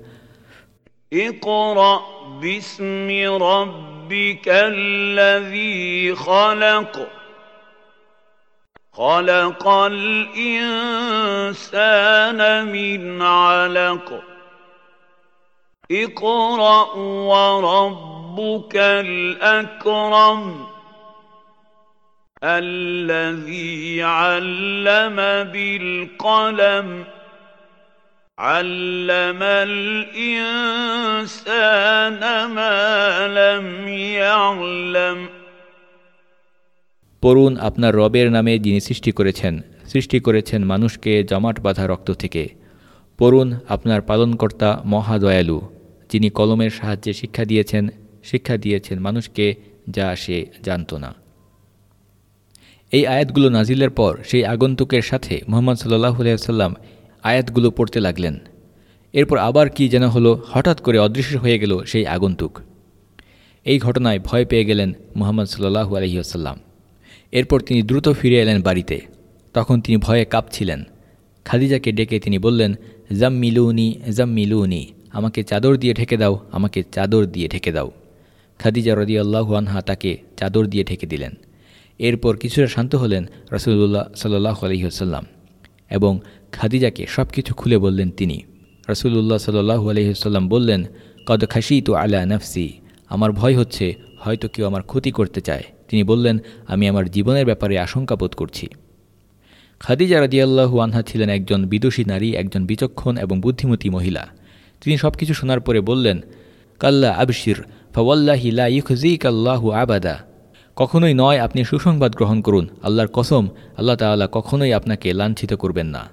اقرأ باسم ربك الذي خلق خلق الإنسان من علق اقرأ وربك الأكرم الذي علم بالقلم علم الإنسان ما لم يعلم পড়ুন আপনার রবের নামে যিনি সৃষ্টি করেছেন সৃষ্টি করেছেন মানুষকে জমাট বাঁধা রক্ত থেকে পড়ুন আপনার পালনকর্তা মহাদয়ালু যিনি কলমের সাহায্যে শিক্ষা দিয়েছেন শিক্ষা দিয়েছেন মানুষকে যা সে জানত না এই আয়াতগুলো নাজিলের পর সেই আগন্তুকের সাথে মোহাম্মদ সাল্লাহ সাল্লাম আয়াতগুলো পড়তে লাগলেন। এরপর আবার কি যেন হলো, হঠাৎ করে অদৃশ্য হয়ে গেল সেই আগন্তুক। এই ঘটনায় ভয় পেয়ে গেলেন মোহাম্মদ সাল্লাহু আলহিহাসাল্লাম এরপর তিনি দ্রুত ফিরে এলেন বাড়িতে। তখন তিনি ভয়ে কাঁপছিলেন। খাদিজাকে ডেকে তিনি বললেন জাম মিলুনি জাম মিলুনি আমাকে চাদর দিয়ে ঢেকে দাও, আমাকে চাদর দিয়ে ঢেকে দাও। খাদিজা রদি আল্লাহু আনহা তাকে চাদর দিয়ে ঢেকে দিলেন। এরপর কিছুটা শান্ত হলেন রসুল্লাহ সাল্লাহ আলহিহসাল্লাম এবং খাদিজাকে সব কিছু খুলে বললেন তিনি। রসুল্লাহ সাল্লাহু আলহিহসাল্লাম বললেন, কদ খাসি তো আলা নফসি, আমার ভয় হচ্ছে হয়তো কেউ আমার ক্ষতি করতে চায়। তিনি বললেন, আমি আমার জীবনের ব্যাপারে আশঙ্কা বোধ করছি। খাদিজা রাদিয়াল্লাহু আনহা ছিলেন একজন বিদুষী নারী, একজন বিচক্ষণ এবং বুদ্ধিমতী মহিলা। তিনি সব কিছু শোনার পরে বললেন, কাল্লা আবশির, ফওয়াল্লাহি লা ইউখজিক আল্লাহু আবাদা। কখনোই নয় আপনি সুসংবাদ গ্রহণ করুন, আল্লাহর কসম, আল্লাহ তাআলা কখনোই আপনাকে লাঞ্ছিত করবেন না।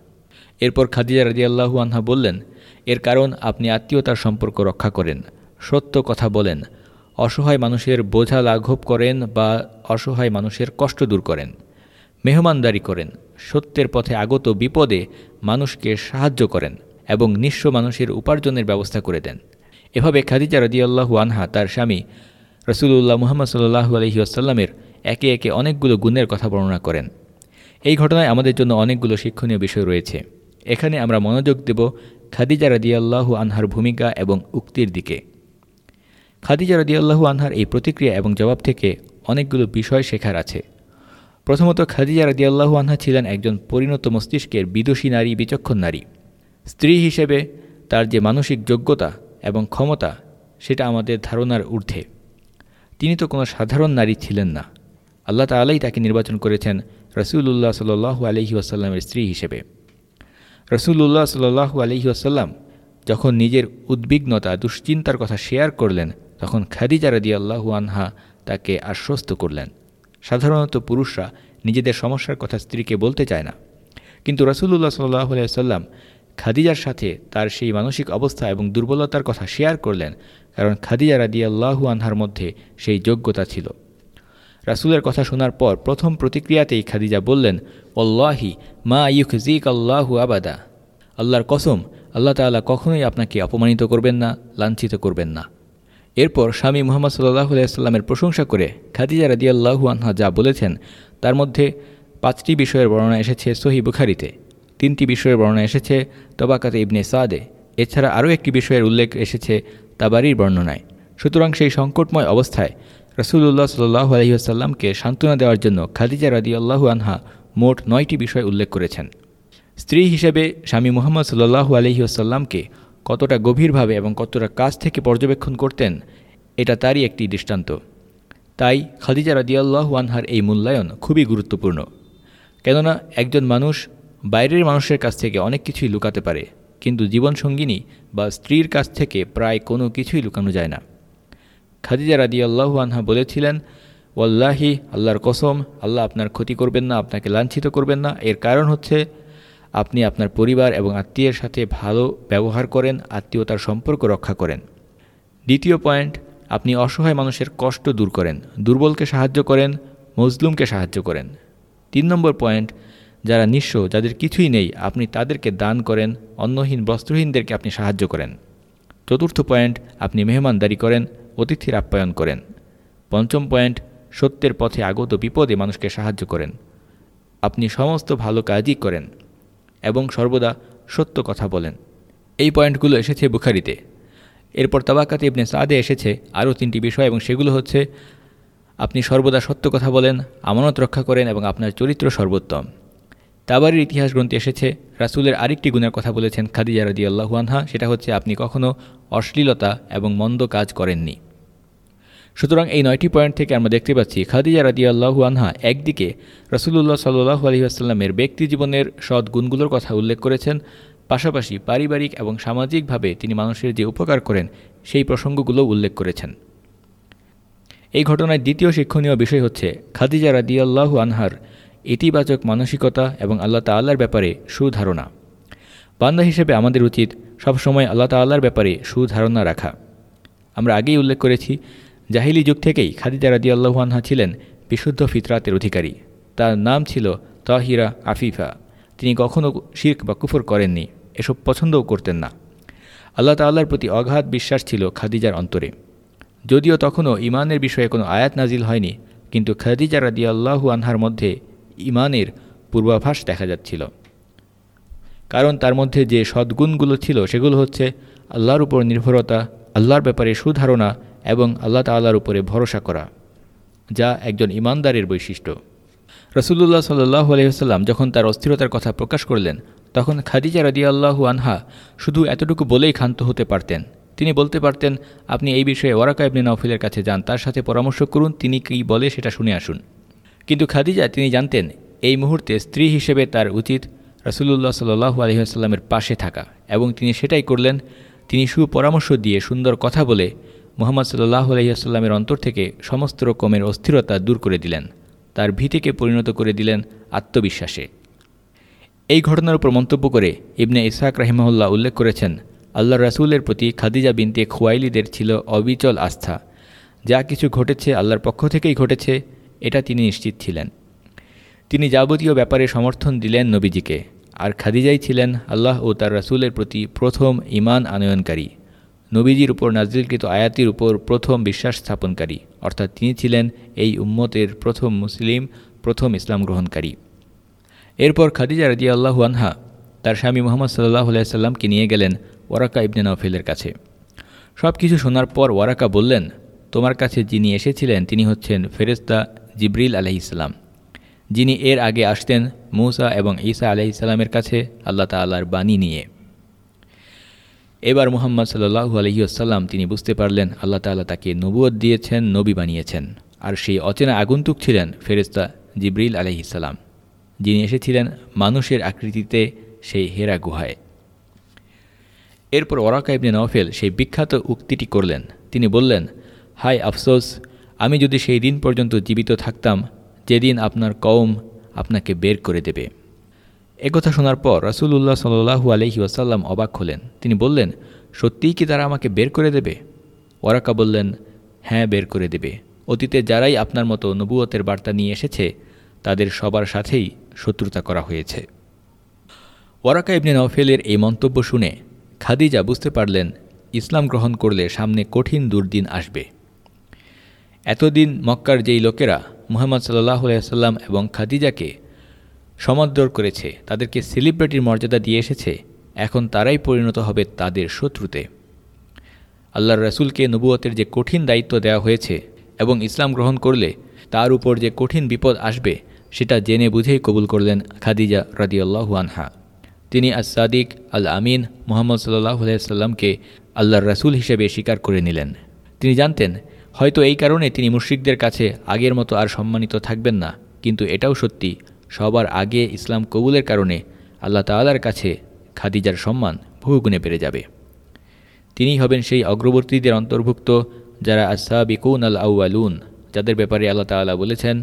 এরপর খাদিজা রাদিয়াল্লাহু আনহা বললেন, এর কারণ আপনি আত্মীয়তার সম্পর্ক রক্ষা করেন, সত্য কথা বলেন, অসহায় মানুষের বোঝা লাঘব করেন বা অসহায় মানুষের কষ্ট দূর করেন, মেহমানদারি করেন, সত্যের পথে আগত বিপদে মানুষকে সাহায্য করেন এবং নিঃস্ব মানুষের উপার্জনের ব্যবস্থা করে দেন। এভাবে খাদিজা রদিয়াল্লাহু আনহা তার স্বামী রসুল্লাহ মুহাম্মদ সাল্লাহু আলহি আসাল্লামের একে একে অনেকগুলো গুণের কথা বর্ণনা করেন। এই ঘটনায় আমাদের জন্য অনেকগুলো শিক্ষণীয় বিষয় রয়েছে। এখানে আমরা মনোযোগ দেব খাদিজা রদিয়াল্লাহু আনহার ভূমিকা এবং উক্তির দিকে। খাদিজা রদিয়াল্লাহু আনহার এই প্রতিক্রিয়া এবং জবাব থেকে অনেকগুলো বিষয় শেখার আছে। প্রথমত, খাদিজা রদিয়াল্লাহু আনহা ছিলেন একজন পরিণত মস্তিষ্কের বিদুষী নারী, বিচক্ষণ নারী। স্ত্রী হিসেবে তার যে মানসিক যোগ্যতা এবং ক্ষমতা, সেটা আমাদের ধারণার ঊর্ধ্বে। তিনি তো কোনো সাধারণ নারী ছিলেন না। আল্লাহ তালাই তাকে নির্বাচন করেছেন রসুল্লাহ সাল্লু আলহি আসাল্লামের স্ত্রী হিসেবে। রসুল্লাহ সাল্লু আলহি আসাল্লাম যখন নিজের উদ্বিগ্নতা, দুশ্চিন্তার কথা শেয়ার করলেন, তখন খাদিজা রদি আল্লাহু আনহা তাকে আশ্বস্ত করলেন। সাধারণত পুরুষরা নিজেদের সমস্যার কথা স্ত্রীকে বলতে চায় না। কিন্তু রসুল্লাহ সাল্লাহ সাল্লাম খাদিজার সাথে তার সেই মানসিক অবস্থা এবং দুর্বলতার কথা শেয়ার করলেন কারণ খাদিজা রাদি আল্লাহু আনহার মধ্যে সেই যোগ্যতা ছিল। রাসুলের কথা শোনার পর প্রথম প্রতিক্রিয়াতেই খাদিজা বললেন অল্লাহি মা জিক আল্লাহু আবাদা। আল্লাহর কসম, আল্লাহ তাল্লাহ কখনোই আপনাকে অপমানিত করবেন না, লাঞ্ছিত করবেন না। এরপর স্বামী মোহাম্মদ সাল্লাহ আলাইস্লামের প্রশংসা করে খাদিজা রাদি আল্লাহু আনহা যা বলেছেন, তার মধ্যে পাঁচটি বিষয়ের বর্ণনা এসেছে সহি বুখারিতে। তিনটি বিষয়ের বর্ণনা এসেছে তবাকাতে ইবনে সাদে। এছাড়া আরও একটি বিষয়ের উল্লেখ এসেছে তাবারির বর্ণনায়। সুতরাং সেই সংকটময় অবস্থায় রসুল্লাহ সাল্লাহ আলহিহাসাল্লামকে সান্ত্বনা দেওয়ার জন্য খাদিজা রাদি আল্লাহু আনহা মোট নয়টি বিষয় উল্লেখ করেছেন। স্ত্রী হিসেবে স্বামী মোহাম্মদ সাল্লাহু আলহিহাসাল্লামকে কতটা গভীরভাবে এবং কতটা কাছ থেকে পর্যবেক্ষণ করতেন, এটা তারই একটি দৃষ্টান্ত। তাই খাদিজা রাদিয়াল্লাহু আনহার এই মূল্যায়ন খুবই গুরুত্বপূর্ণ। কেননা একজন মানুষ বাইরের মানুষের কাছ থেকে অনেক কিছুই লুকাতে পারে। কিন্তু জীবনসঙ্গিনী বা স্ত্রীর কাছ থেকে প্রায় কোনো কিছুই লুকানো যায় না। খাদিজা রাদি আল্লাহু আনহা বলেছিলেন, ওয়াল্লাহি, আল্লাহর কসম, আল্লাহ আপনার ক্ষতি করবেন না, আপনাকে লাঞ্ছিত করবেন না। এর কারণ হচ্ছে, আপনি আপনার পরিবার এবং আত্মীয়ের সাথে ভালো ব্যবহার করেন আত্মীয়তার সম্পর্ক রক্ষা করেন। দ্বিতীয় পয়েন্ট, আপনি অসহায় মানুষের কষ্ট দূর করেন, দুর্বলকে সাহায্য করেন, মজলুমকে সাহায্য করেন। তিন নম্বর পয়েন্ট যারা নিঃস্ব, যাদের কিছুই নেই, আপনি তাদেরকে দান করেন, অন্নহীন বস্ত্রহীনদেরকে আপনি সাহায্য করেন। চতুর্থ পয়েন্ট, আপনি মেহমানদারি করেন, অতিথির আপ্যায়ন করেন। পঞ্চম পয়েন্ট, সত্যের পথে আগত বিপদে মানুষকে সাহায্য করেন। আপনি সমস্ত ভালো কাজই করেন এবং সর্বদা সত্য কথা বলেন। এই পয়েন্টগুলো এসেছে বুখারিতে। এরপর তাবাকাতে ইবনে সাদে এসেছে আরও তিনটি বিষয় এবং সেগুলো হচ্ছে, আপনি সর্বদা সত্য কথা বলেন, আমানত রক্ষা করেন এবং আপনার চরিত্র সর্বোত্তম। তাবারির ইতিহাস গ্রন্থে এসেছে, রাসুলের আরেকটি গুণের কথা বলেছেন খাদিজা রাদি আল্লাহুয়ানহা সেটা হচ্ছে আপনি কখনও অশ্লীলতা এবং মন্দ কাজ করেননি। সুতরাং এই নয়টি পয়েন্ট থেকে আমরা দেখতে পাচ্ছি, খাদিজা রাদি আল্লাহু আনহা একদিকে রসুল্লাহ সাল্লু আলহিহাস্লামের ব্যক্তি জীবনের সৎ গুণগুলোর কথা উল্লেখ করেছেন, পাশাপাশি পারিবারিক এবং সামাজিকভাবে তিনি মানুষের যে উপকার করেন, সেই প্রসঙ্গগুলো উল্লেখ করেছেন। এই ঘটনায় দ্বিতীয় শিক্ষণীয় বিষয় হচ্ছে, খাদিজা রাদিয়াল্লাহু আনহার ইতিবাচক মানসিকতা এবং আল্লাহ তাল্লার ব্যাপারে সুধারণা। বান্দা হিসেবে আমাদের উচিত সবসময় আল্লাহ তাল্লার ব্যাপারে সুধারণা রাখা। আমরা আগেই উল্লেখ করেছি, জাহিলি যুগ থেকেই খাদিজা রাদিয়াল্লাহু আনহা ছিলেন বিশুদ্ধ ফিতরাতের অধিকারী। তার নাম ছিল তাহিরা আফিফা। তিনি কখনও শির্ক বা কুফর করেননি, এসব পছন্দও করতেন না। আল্লাহ তাল্লার প্রতি অগাধ বিশ্বাস ছিল খাদিজার অন্তরে। যদিও তখনও ইমানের বিষয়ে কোনো আয়াত নাজিল হয়নি, কিন্তু খাদিজা রাদি আল্লাহু আনহার মধ্যে ইমানের পূর্বাভাস দেখা যাচ্ছিল। কারণ তার মধ্যে যে সদ্গুণগুলো ছিল, সেগুলো হচ্ছে আল্লাহর উপর নির্ভরতা, আল্লাহর ব্যাপারে সুধারণা এবং আল্লাহ তাল্লাহর উপরে ভরসা করা, যা একজন ইমানদারের বৈশিষ্ট্য। রসুল্লাহ সাল্লাহ আলহিহাল্লাম যখন তার অস্থিরতার কথা প্রকাশ করলেন, তখন খাদিজা রাদি আল্লাহু আনহা শুধু এতটুকু বলেই ক্ষান্ত হতে পারতেন। তিনি বলতে পারতেন, আপনি এই বিষয়ে ওয়ারাকা ইবনে নফিলের কাছে যান, তার সাথে পরামর্শ করুন, তিনি কী বলে সেটা শুনে আসুন। কিন্তু খাদিজা, তিনি জানতেন এই মুহূর্তে স্ত্রী হিসেবে তার উচিত রসুল্লাহ সাল্লু আলহিহাস্লামের পাশে থাকা এবং তিনি সেটাই করলেন, তিনি সুপরামর্শ দিয়ে সুন্দর কথা বলে মোহাম্মদ সাল্লাহ আলহিহাস্লামের অন্তর থেকে সমস্ত রকমের অস্থিরতা দূর করে দিলেন। তার ভীতিকে পরিণত করে দিলেন আত্মবিশ্বাসে। এই ঘটনার উপর মন্তব্য করে ইবনে ইসাক রাহিমাহুল্লাহ উল্লেখ করেছেন আল্লাহ রাসুলের প্রতি খাদিজা বিনতে খোয়াইলিদের ছিল অবিচল আস্থা। যা কিছু ঘটেছে আল্লাহর পক্ষ থেকেই ঘটেছে এটা তিনি নিশ্চিত ছিলেন। তিনি যাবতীয় ব্যাপারে সমর্থন দিলেন নবীজিকে। আর খাদিজাই ছিলেন আল্লাহ ও তার রাসুলের প্রতি প্রথম ইমান আনয়নকারী। নবীজির উপর নাজিলকৃত আয়াতির উপর প্রথম বিশ্বাস স্থাপনকারী। অর্থাৎ তিনি ছিলেন এই উম্মতের প্রথম মুসলিম, প্রথম ইসলাম গ্রহণকারী। এরপর খাদিজা রাজি আল্লাহু আনহা তার স্বামী মোহাম্মদ সাল্লাহ সাল্লামকে নিয়ে গেলেন ওয়ারাকা ইবনে নফেলের কাছে। সব কিছু শোনার পর ওয়ারাকা বললেন, তোমার কাছে যিনি এসেছিলেন তিনি হচ্ছেন ফেরেস্তা জিব্রিল আলহিসাল্লাম যিনি এর আগে আসতেন মৌসা এবং ঈসা আলহিসাল্লামের কাছে আল্লাহ তাল্লার বাণী নিয়ে। এবার মুহাম্মদ সাল্লু আলহিউসাল্লাম তিনি বুঝতে পারলেন আল্লাহ তাল্লাহ তাকে নবুয়ত দিয়েছেন, নবী বানিয়েছেন। আর সেই অচেনা আগন্তুক ছিলেন ফেরেস্তা জিব্রিল আলহিসাল্লাম যিনি এসেছিলেন মানুষের আকৃতিতে সেই হেরা গুহায়। এরপর ওরাকা ইবনে নফেল সেই বিখ্যাত উক্তিটি করলেন। তিনি বললেন হাই আফসোস আমি যদি সেই দিন পর্যন্ত জীবিত থাকতাম, যেদিন আপনার কওম আপনাকে বের করে দেবে। একথা শোনার পর রাসুলুল্লাহ সাল্লু আলহি ওয়াসাল্লাম অবাক হলেন। তিনি বললেন, সত্যিই কি তারা আমাকে বের করে দেবে? ওরাকা বললেন হ্যাঁ বের করে দেবে। অতীতে যারাই আপনার মতো নবুয়তের বার্তা নিয়ে এসেছে, তাদের সবার সাথেই শত্রুতা করা হয়েছে। ওয়ারাকা ইবনে নফেলের এই মন্তব্য শুনে খাদিজা বুঝতে পারলেন, ইসলাম গ্রহণ করলে সামনে কঠিন দুর্দিন আসবে। এতদিন মক্কার যেই লোকেরা মুহাম্মদ সাল্লাহ সাল্লাম এবং খাদিজাকে সমাদর করেছে, তাদেরকে সেলিব্রিটির মর্যাদা দিয়ে এসেছে, এখন তারাই পরিণত হবে তাদের শত্রুতে। আল্লাহর রসুলকে নবুয়তের যে কঠিন দায়িত্ব দেওয়া হয়েছে এবং ইসলাম গ্রহণ করলে তার উপর যে কঠিন বিপদ আসবে, সেটা জেনে বুঝেই কবুল করলেন খাদিজা রাদিয়াল্লাহু আনহা। তিনি আস সাদিক আল আমিন মোহাম্মদ সাল্লাহ সাল্লামকে আল্লাহর রাসুল হিসেবে স্বীকার করে নিলেন। তিনি জানতেন হয়তো এই কারণে তিনি মুশ্রিকদের কাছে আগের মতো আর সম্মানিত থাকবেন না। কিন্তু এটাও সত্যি, সবার আগে ইসলাম কবুলের কারণে আল্লাহ তালার কাছে খাদিজার সম্মান বহুগুণে বেড়ে যাবে। তিনি হবেন সেই অগ্রবর্তীদের অন্তর্ভুক্ত যারা আসাবিকুন আল আউআলুন যাদের ব্যাপারে আল্লাহ তালা বলেছেন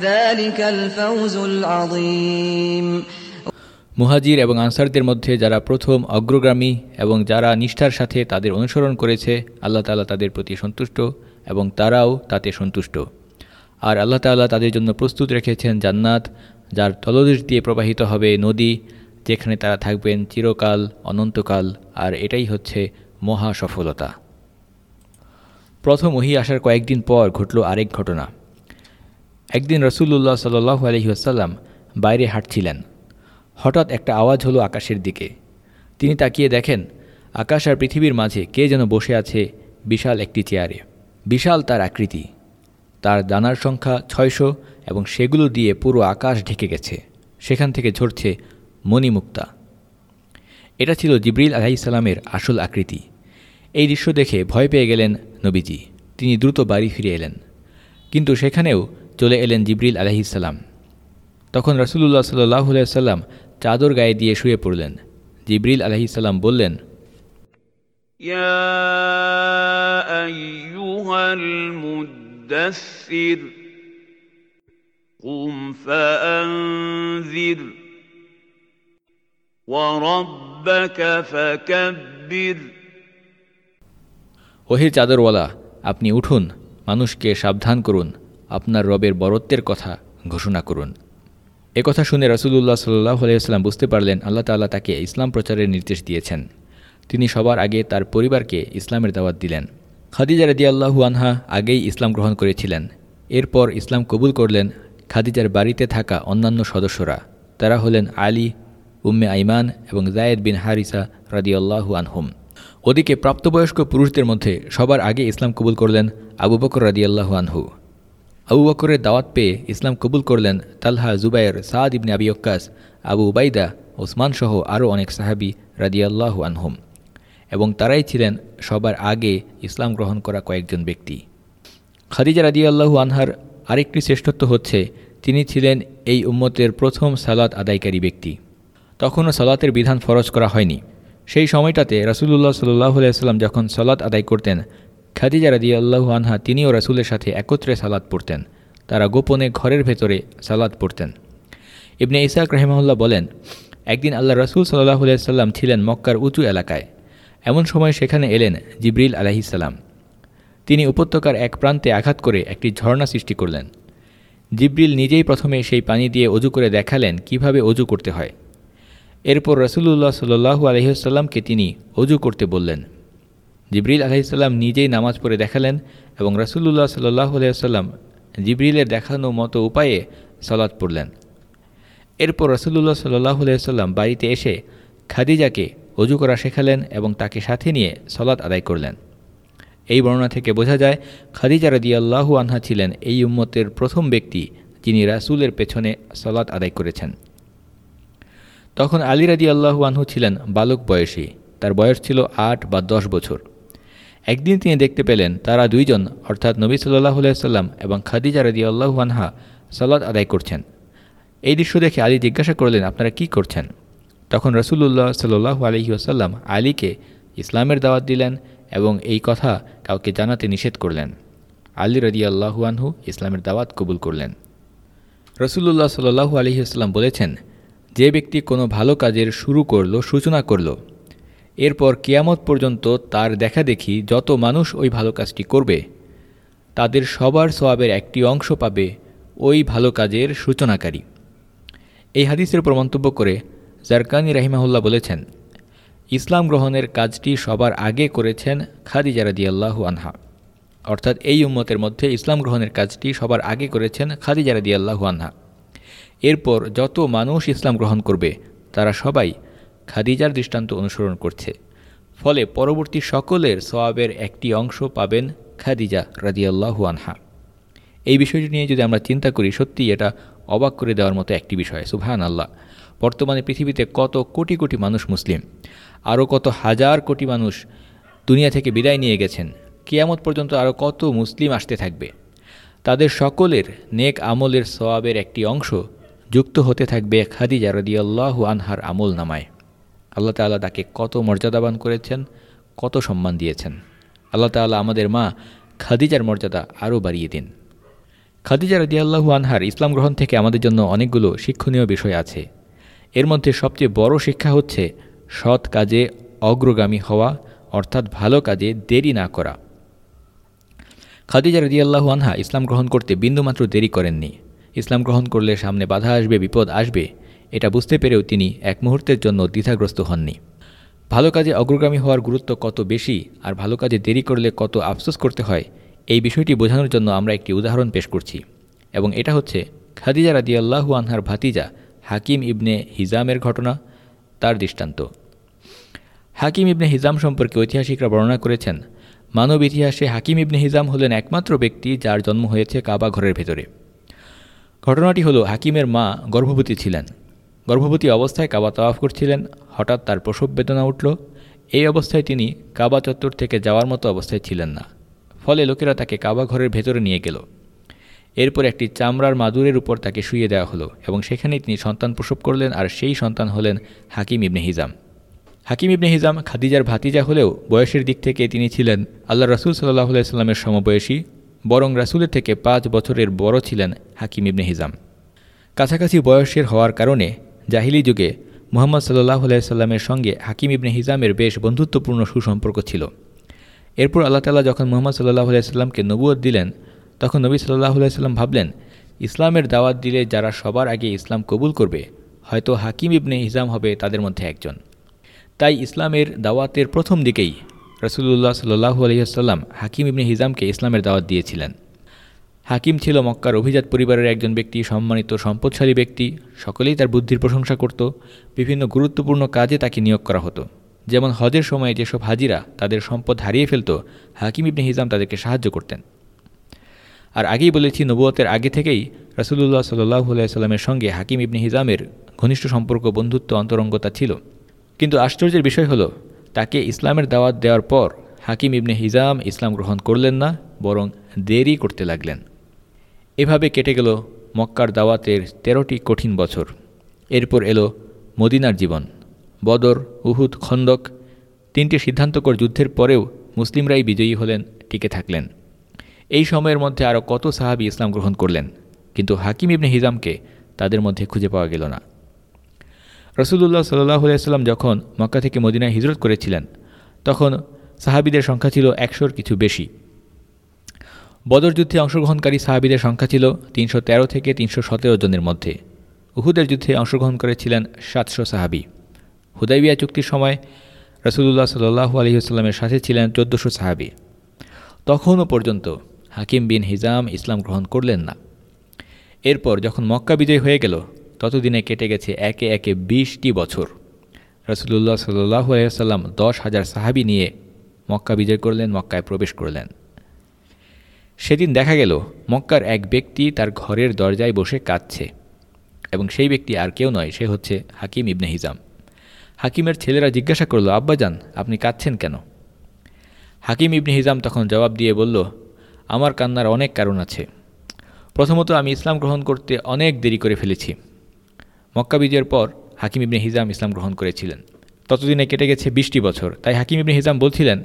ذلك الفوز العظيم মুহাজির এবং আনসারদের মধ্যে যারা প্রথম অগ্রগামী এবং যারা নিষ্ঠার সাথে তাদের অনুসরণ করেছে আল্লাহ তালা তাদের প্রতি সন্তুষ্ট এবং তারাও তাতে সন্তুষ্ট আর আল্লাহ তাল্লাহ তাদের জন্য প্রস্তুত রেখেছেন জান্নাত যার তলদেশ দিয়ে প্রবাহিত হবে নদী যেখানে তারা থাকবেন চিরকাল অনন্তকাল আর এটাই হচ্ছে মহা সফলতা প্রথম ওহি আসার কয়েকদিন পর ঘটল আরেক ঘটনা একদিন রসুল্লাহ সাল্লু আলহিহাসাল্লাম বাইরে হাঁটছিলেন। হঠাৎ একটা আওয়াজ হলো আকাশের দিকে। তিনি তাকিয়ে দেখেন, আকাশ আর পৃথিবীর মাঝে কে যেন বসে আছে বিশাল একটি চেয়ারে। বিশাল তার আকৃতি। তার দানার সংখ্যা ছয়শো এবং সেগুলো দিয়ে পুরো আকাশ ঢেকে গেছে। সেখান থেকে ঝরছে মণিমুক্তা। এটা ছিল জিব্রিল আলাইসাল্লামের আসল আকৃতি। এই দৃশ্য দেখে ভয় পেয়ে গেলেন নবীজি। তিনি দ্রুত বাড়ি ফিরে এলেন। কিন্তু সেখানেও চলে এলেন জিব্রিল আলহিসাল্লাম তখন রসুল্লাহ সাল্লাহ সাল্লাম চাদর গায়ে দিয়ে শুয়ে পড়লেন জিব্রিল আলহিসাল্লাম বললেন قم فأنذر وربك فكبر ওহির চাদরওয়ালা আপনি উঠুন মানুষকে সাবধান করুন আপনার রবের বরত্বের কথা ঘোষণা করুন। একথা শুনে রসুল্লাহ সাল্লাহ আলাইসাল্লাম বুঝতে পারলেন আল্লাহ তাল্লাহ তাকে ইসলাম প্রচারের নির্দেশ দিয়েছেন। তিনি সবার আগে তার পরিবারকে ইসলামের দাওয়াত দিলেন। খাদিজা রদি আল্লাহু আনহা আগেই ইসলাম গ্রহণ করেছিলেন। এরপর ইসলাম কবুল করলেন খাদিজার বাড়িতে থাকা অন্যান্য সদস্যরা। তারা হলেন আলী, উম্মে আইমান এবং জায়েদ বিন হারিসা রাদিয়াল্লাহু আনহুম। ওদিকে প্রাপ্তবয়স্ক পুরুষদের মধ্যে সবার আগে ইসলাম কবুল করলেন আবু বকর রাদিয়াল্লাহু আনহু। আবু বকরের দাওয়াত পেয়ে ইসলাম কবুল করলেন তালহা জুবাইর সাদ ইবনে আবি অক্কাস আবু উবাইদা, ওসমান সহ আরও অনেক সাহাবি রাদিয়াল্লাহু আনহুম। এবং তারাই ছিলেন সবার আগে ইসলাম গ্রহণ করা কয়েকজন ব্যক্তি। খাদিজা রাদিয়াল্লাহু আনহার আরেকটি শ্রেষ্ঠত্ব হচ্ছে, তিনি ছিলেন এই উম্মতের প্রথম সালাত আদায়কারী ব্যক্তি। তখনও সালাতের বিধান ফরজ করা হয়নি। সেই সময়টাতে রাসুলুল্লাহ সাল্লাহ আলাইসাল্লাম যখন সালাত আদায় করতেন খাদিজা রাদি আল্লাহু আনহা তিনিও রাসুলের সাথে একত্রে সালাদ পড়তেন। তারা গোপনে ঘরের ভেতরে সালাদ পড়তেন। ইবনে ইসাক রহমাউল্লাহ বলেন, একদিন আল্লাহ রসুল সাল্লাহ আলাইসাল্লাম ছিলেন মক্কার উঁচু এলাকায়। এমন সময় সেখানে এলেন জিব্রিল আলাহিসাল্লাম তিনি উপত্যকার এক প্রান্তে আঘাত করে একটি ঝর্ণা সৃষ্টি করলেন। জিব্রিল নিজেই প্রথমে সেই পানি দিয়ে অজু করে দেখালেন কীভাবে অজু করতে হয়। এরপর রসুল্লাহ সাল্লু আলহিহাল্লামকে তিনি অজু করতে বললেন। জিব্রিল আলহিসাল্লাম নিজেই নামাজ পড়ে দেখালেন এবং রসুল্লাহ সাল্লাহ আলহিহাল্লাম জিব্রিলের দেখানো মতো উপায়ে সলাৎ পড়লেন। এরপর রসুল্লাহ সাল্লাহ আলহিহাল্লাম বাড়িতে এসে খাদিজাকে অজু করা শেখালেন এবং তাকে সাথে নিয়ে সলাৎ আদায় করলেন। এই বর্ণনা থেকে বোঝা যায়, খাদিজা আল্লাহু আনহা ছিলেন এই উম্মতের প্রথম ব্যক্তি যিনি রাসুলের পেছনে সলাৎ আদায় করেছেন। তখন আলী রাদি আল্লাহু আনহু ছিলেন বালক বয়সী, তার বয়স ছিল আট বা দশ বছর। একদিন তিনি দেখতে পেলেন তারা দুইজন, অর্থাৎ নবী সাল্লাহ সাল্লাম এবং খাদিজা রাদি আল্লাহু আনহা সলাৎ আদায় করছেন। এই দৃশ্য দেখে আলী জিজ্ঞাসা করলেন, আপনারা কি করছেন? তখন রসুল্লাহ সাল্লু আলহি আসাল্লাম আলীকে ইসলামের দাওয়াত দিলেন এবং এই কথা কাউকে জানাতে নিষেধ করলেন। আলী রদি আল্লাহুয়ানহু ইসলামের দাওয়াত কবুল করলেন। রসুল্লাহ সাল্লু আলহিহাস্লাম বলেছেন, যে ব্যক্তি কোনো ভালো কাজের শুরু করল, সূচনা করল এরপর কেয়ামত পর্যন্ত তার দেখা দেখি যত মানুষ ওই ভালো কাজটি করবে, তাদের সবার সোয়াবের একটি অংশ পাবে ওই ভালো কাজের সূচনাকারী। এই হাদিসের উপর মন্তব্য করে জারকানি রাহিমাহুল্লাহ বলেছেন, ইসলাম গ্রহণের কাজটি সবার আগে করেছেন খাদিজা রাদিয়াল্লাহু আনহা। অর্থাৎ এই উম্মতের মধ্যে ইসলাম গ্রহণের কাজটি সবার আগে করেছেন খাদিজা রাদিয়াল্লাহু আনহা। এরপর যত মানুষ ইসলাম গ্রহণ করবে, তারা সবাই খাদিজার দৃষ্টান্ত অনুসরণ করছে। ফলে পরবর্তী সকলের সোয়াবের একটি অংশ পাবেন খাদিজা রাদিয়াল্লাহু আনহা। এই বিষয়টি নিয়ে যদি আমরা চিন্তা করি সত্যি এটা অবাক করে দেওয়ার মতো একটি বিষয়। সুবহান আল্লাহ বর্তমানে পৃথিবীতে কত কোটি কোটি মানুষ মুসলিম, আরও কত হাজার কোটি মানুষ দুনিয়া থেকে বিদায় নিয়ে গেছেন, কিয়ামত পর্যন্ত আরও কত মুসলিম আসতে থাকবে, তাদের সকলের নেক আমলের সওয়াবের একটি অংশ যুক্ত হতে থাকবে খাদিজা রদিয়াল্লাহু আনহার আমল নামায় আল্লাহ তাল্লাহ তাকে কত মর্যাদাবান করেছেন, কত সম্মান দিয়েছেন। আল্লাহ তাল্লাহ আমাদের মা খাদিজার মর্যাদা আরও বাড়িয়ে দিন। খাদিজা রদিয়াল্লাহু আনহার ইসলাম গ্রহণ থেকে আমাদের জন্য অনেকগুলো শিক্ষণীয় বিষয় আছে। এর মধ্যে সবচেয়ে বড় শিক্ষা হচ্ছে সৎ কাজে অগ্রগামী হওয়া, অর্থাৎ ভালো কাজে দেরি না করা। খাদিজা রদিয়াল্লাহু আনহা ইসলাম গ্রহণ করতে বিন্দুমাত্র দেরি করেননি। ইসলাম গ্রহণ করলে সামনে বাধা আসবে, বিপদ আসবে। এটা বুঝতে পেরেও তিনি এক মুহূর্তের জন্য দ্বিধাগ্রস্ত হননি। ভালো কাজে অগ্রগামী হওয়ার গুরুত্ব কত বেশি আর ভালো কাজে দেরি করলে কত আফসোস করতে হয়, এই বিষয়টি বোঝানোর জন্য আমরা একটি উদাহরণ পেশ করছি। এবং এটা হচ্ছে খাদিজা রাদিয়াল্লাহু আনহার ভাতিজা হাকিম ইবনে হিজামের ঘটনা, তার দৃষ্টান্ত। হাকিম ইবনে হিজাম সম্পর্কে ঐতিহাসিকরা বর্ণনা করেছেন, মানব ইতিহাসে হাকিম ইবনে হিজাম হলেন একমাত্র ব্যক্তি যার জন্ম হয়েছে কাবা ঘরের ভেতরে। ঘটনাটি হলো হাকিমের মা গর্ভবতী ছিলেন। গর্ভবতী অবস্থায় কাবা তওয়াফ করছিলেন। হঠাৎ তার প্রসব বেদনা উঠল। এই অবস্থায় তিনি কাবা চত্বর থেকে যাওয়ার মতো অবস্থায় ছিলেন না। ফলে লোকেরা তাকে কাবা ঘরের ভেতরে নিয়ে গেল। এরপর একটি চামড়ার মাদুরের উপর তাকে শুয়ে দেওয়া হলো এবং সেখানেই তিনি সন্তান প্রসব করলেন আর সেই সন্তান হলেন হাকিম ইবনে হিজাম। হাকিম ইবনে হিজাম খাদিজার ভাতিজা হলেও বয়সের দিক থেকে তিনি ছিলেন আল্লাহ রসুল সাল্লাহ সাল্লামের সমবয়সী, বরং রাসুলের থেকে পাঁচ বছরের বড় ছিলেন হাকিম ইবনে হিজাম। কাছাকাছি বয়সের হওয়ার কারণে জাহিলি যুগে মোহাম্মদ সাল্লাহ সাল্লামের সঙ্গে হাকিম ইবনে হিজামের বেশ বন্ধুত্বপূর্ণ সুসম্পর্ক ছিল। এরপর আল্লাহ তাল্লাহ যখন মোহাম্মদ সাল্লাহ সাল্লামকে নবুয়ত দিলেন, তখন নবী সাল্লাহ সাল্লাম ভাবলেন, ইসলামের দাওয়াত দিলে যারা সবার আগে ইসলাম কবুল করবে, হয়তো হাকিম ইবনে হিজাম হবে তাদের মধ্যে একজন। তাই ইসলামের দাওয়াতের প্রথম দিকেই রসুল্লাহ সাল্লাহু আলহিহাস্লাম হাকিম ইবনে হিজামকে ইসলামের দাওয়াত দিয়েছিলেন। হাকিম ছিল মক্কার অভিজাত পরিবারের একজন ব্যক্তি, সম্মানিত সম্পদশালী ব্যক্তি। সকলেই তার বুদ্ধির প্রশংসা করত। বিভিন্ন গুরুত্বপূর্ণ কাজে তাকে নিয়োগ করা হতো। যেমন হজের সময়ে যেসব হাজিরা তাদের সম্পদ হারিয়ে ফেলত, হাকিম ইবনে হিজাম তাদেরকে সাহায্য করতেন। আর আগেই বলেছি, নবুয়তের আগে থেকেই রসুল্লাহ সাল্লাহ সাল্লামের সঙ্গে হাকিম ইবনে হিজামের ঘনিষ্ঠ সম্পর্ক, বন্ধুত্ব, অন্তরঙ্গতা ছিল। কিন্তু আশ্চর্যের বিষয় হলো, তাকে ইসলামের দাওয়াত দেওয়ার পর হাকিম ইবনে হিজাম ইসলাম গ্রহণ করলেন না, বরং দেরি করতে লাগলেন। এভাবে কেটে গেল মক্কার দাওয়াতের তেরোটি কঠিন বছর। এরপর এলো মদিনার জীবন। বদর, উহুদ, খন্দক তিনটি সিদ্ধান্তকর যুদ্ধের পরেও মুসলিমরাই বিজয়ী হলেন, টিকে থাকলেন। এই সময়ের মধ্যে আরও কত সাহাবি ইসলাম গ্রহণ করলেন, কিন্তু হাকিম ইবনে হিজামকে তাদের মধ্যে খুঁজে পাওয়া গেল না। রসুল্লাহ সাল্লাহ সাল্লাম যখন মক্কা থেকে মদিনায় হিজরত করেছিলেন, তখন সাহাবিদের সংখ্যা ছিল একশোর কিছু বেশি। বদর যুদ্ধে অংশগ্রহণকারী সাহাবিদের সংখ্যা ছিল তিনশো তেরো থেকে তিনশো সতেরো জনের মধ্যে। উহুদের যুদ্ধে অংশগ্রহণ করেছিলেন সাতশো সাহাবি। হুদাইবিয়া চুক্তির সময় রসুল্লাহ সাল্লাহু আলহিউসাল্লামের সাথে ছিলেন চোদ্দোশো সাহাবি। তখনও পর্যন্ত হাকিম বিন হিজাম ইসলাম গ্রহণ করলেন না। এরপর যখন মক্কা বিজয় হয়ে গেল, ততদিনে কেটে গেছে একে একে বিশটি বছর। রসুল্লাহ সাল্লাহু আলহিহাল্লাম দশ হাজার সাহাবি নিয়ে মক্কা বিজয় করলেন, মক্কায় প্রবেশ করলেন। সেদিন দেখা গেল, মক্কার এক ব্যক্তি তার ঘরের দরজায় বসে কাঁদছে এবং সেই ব্যক্তি আর কেউ নয়, সে হচ্ছে হাকিম ইবনে হিজাম। হাকিমের ছেলেরা জিজ্ঞাসা করল, আব্বাজান, আপনি কাঁদছেন কেন? হাকিম ইবনে হিজাম তখন জবাব দিয়ে বলল, আমার কান্নার অনেক কারণ আছে। প্রথমত, আমি ইসলাম গ্রহণ করতে অনেক দেরি করে ফেলেছি। মক্কা বিজয়ের পর হাকিম ইবনে হিজাম ইসলাম গ্রহণ করেছিলেন। ততদিনে কেটে গেছে বিশটি বছর। তাই হাকিম ইবনে হিজাম বলছিলেন,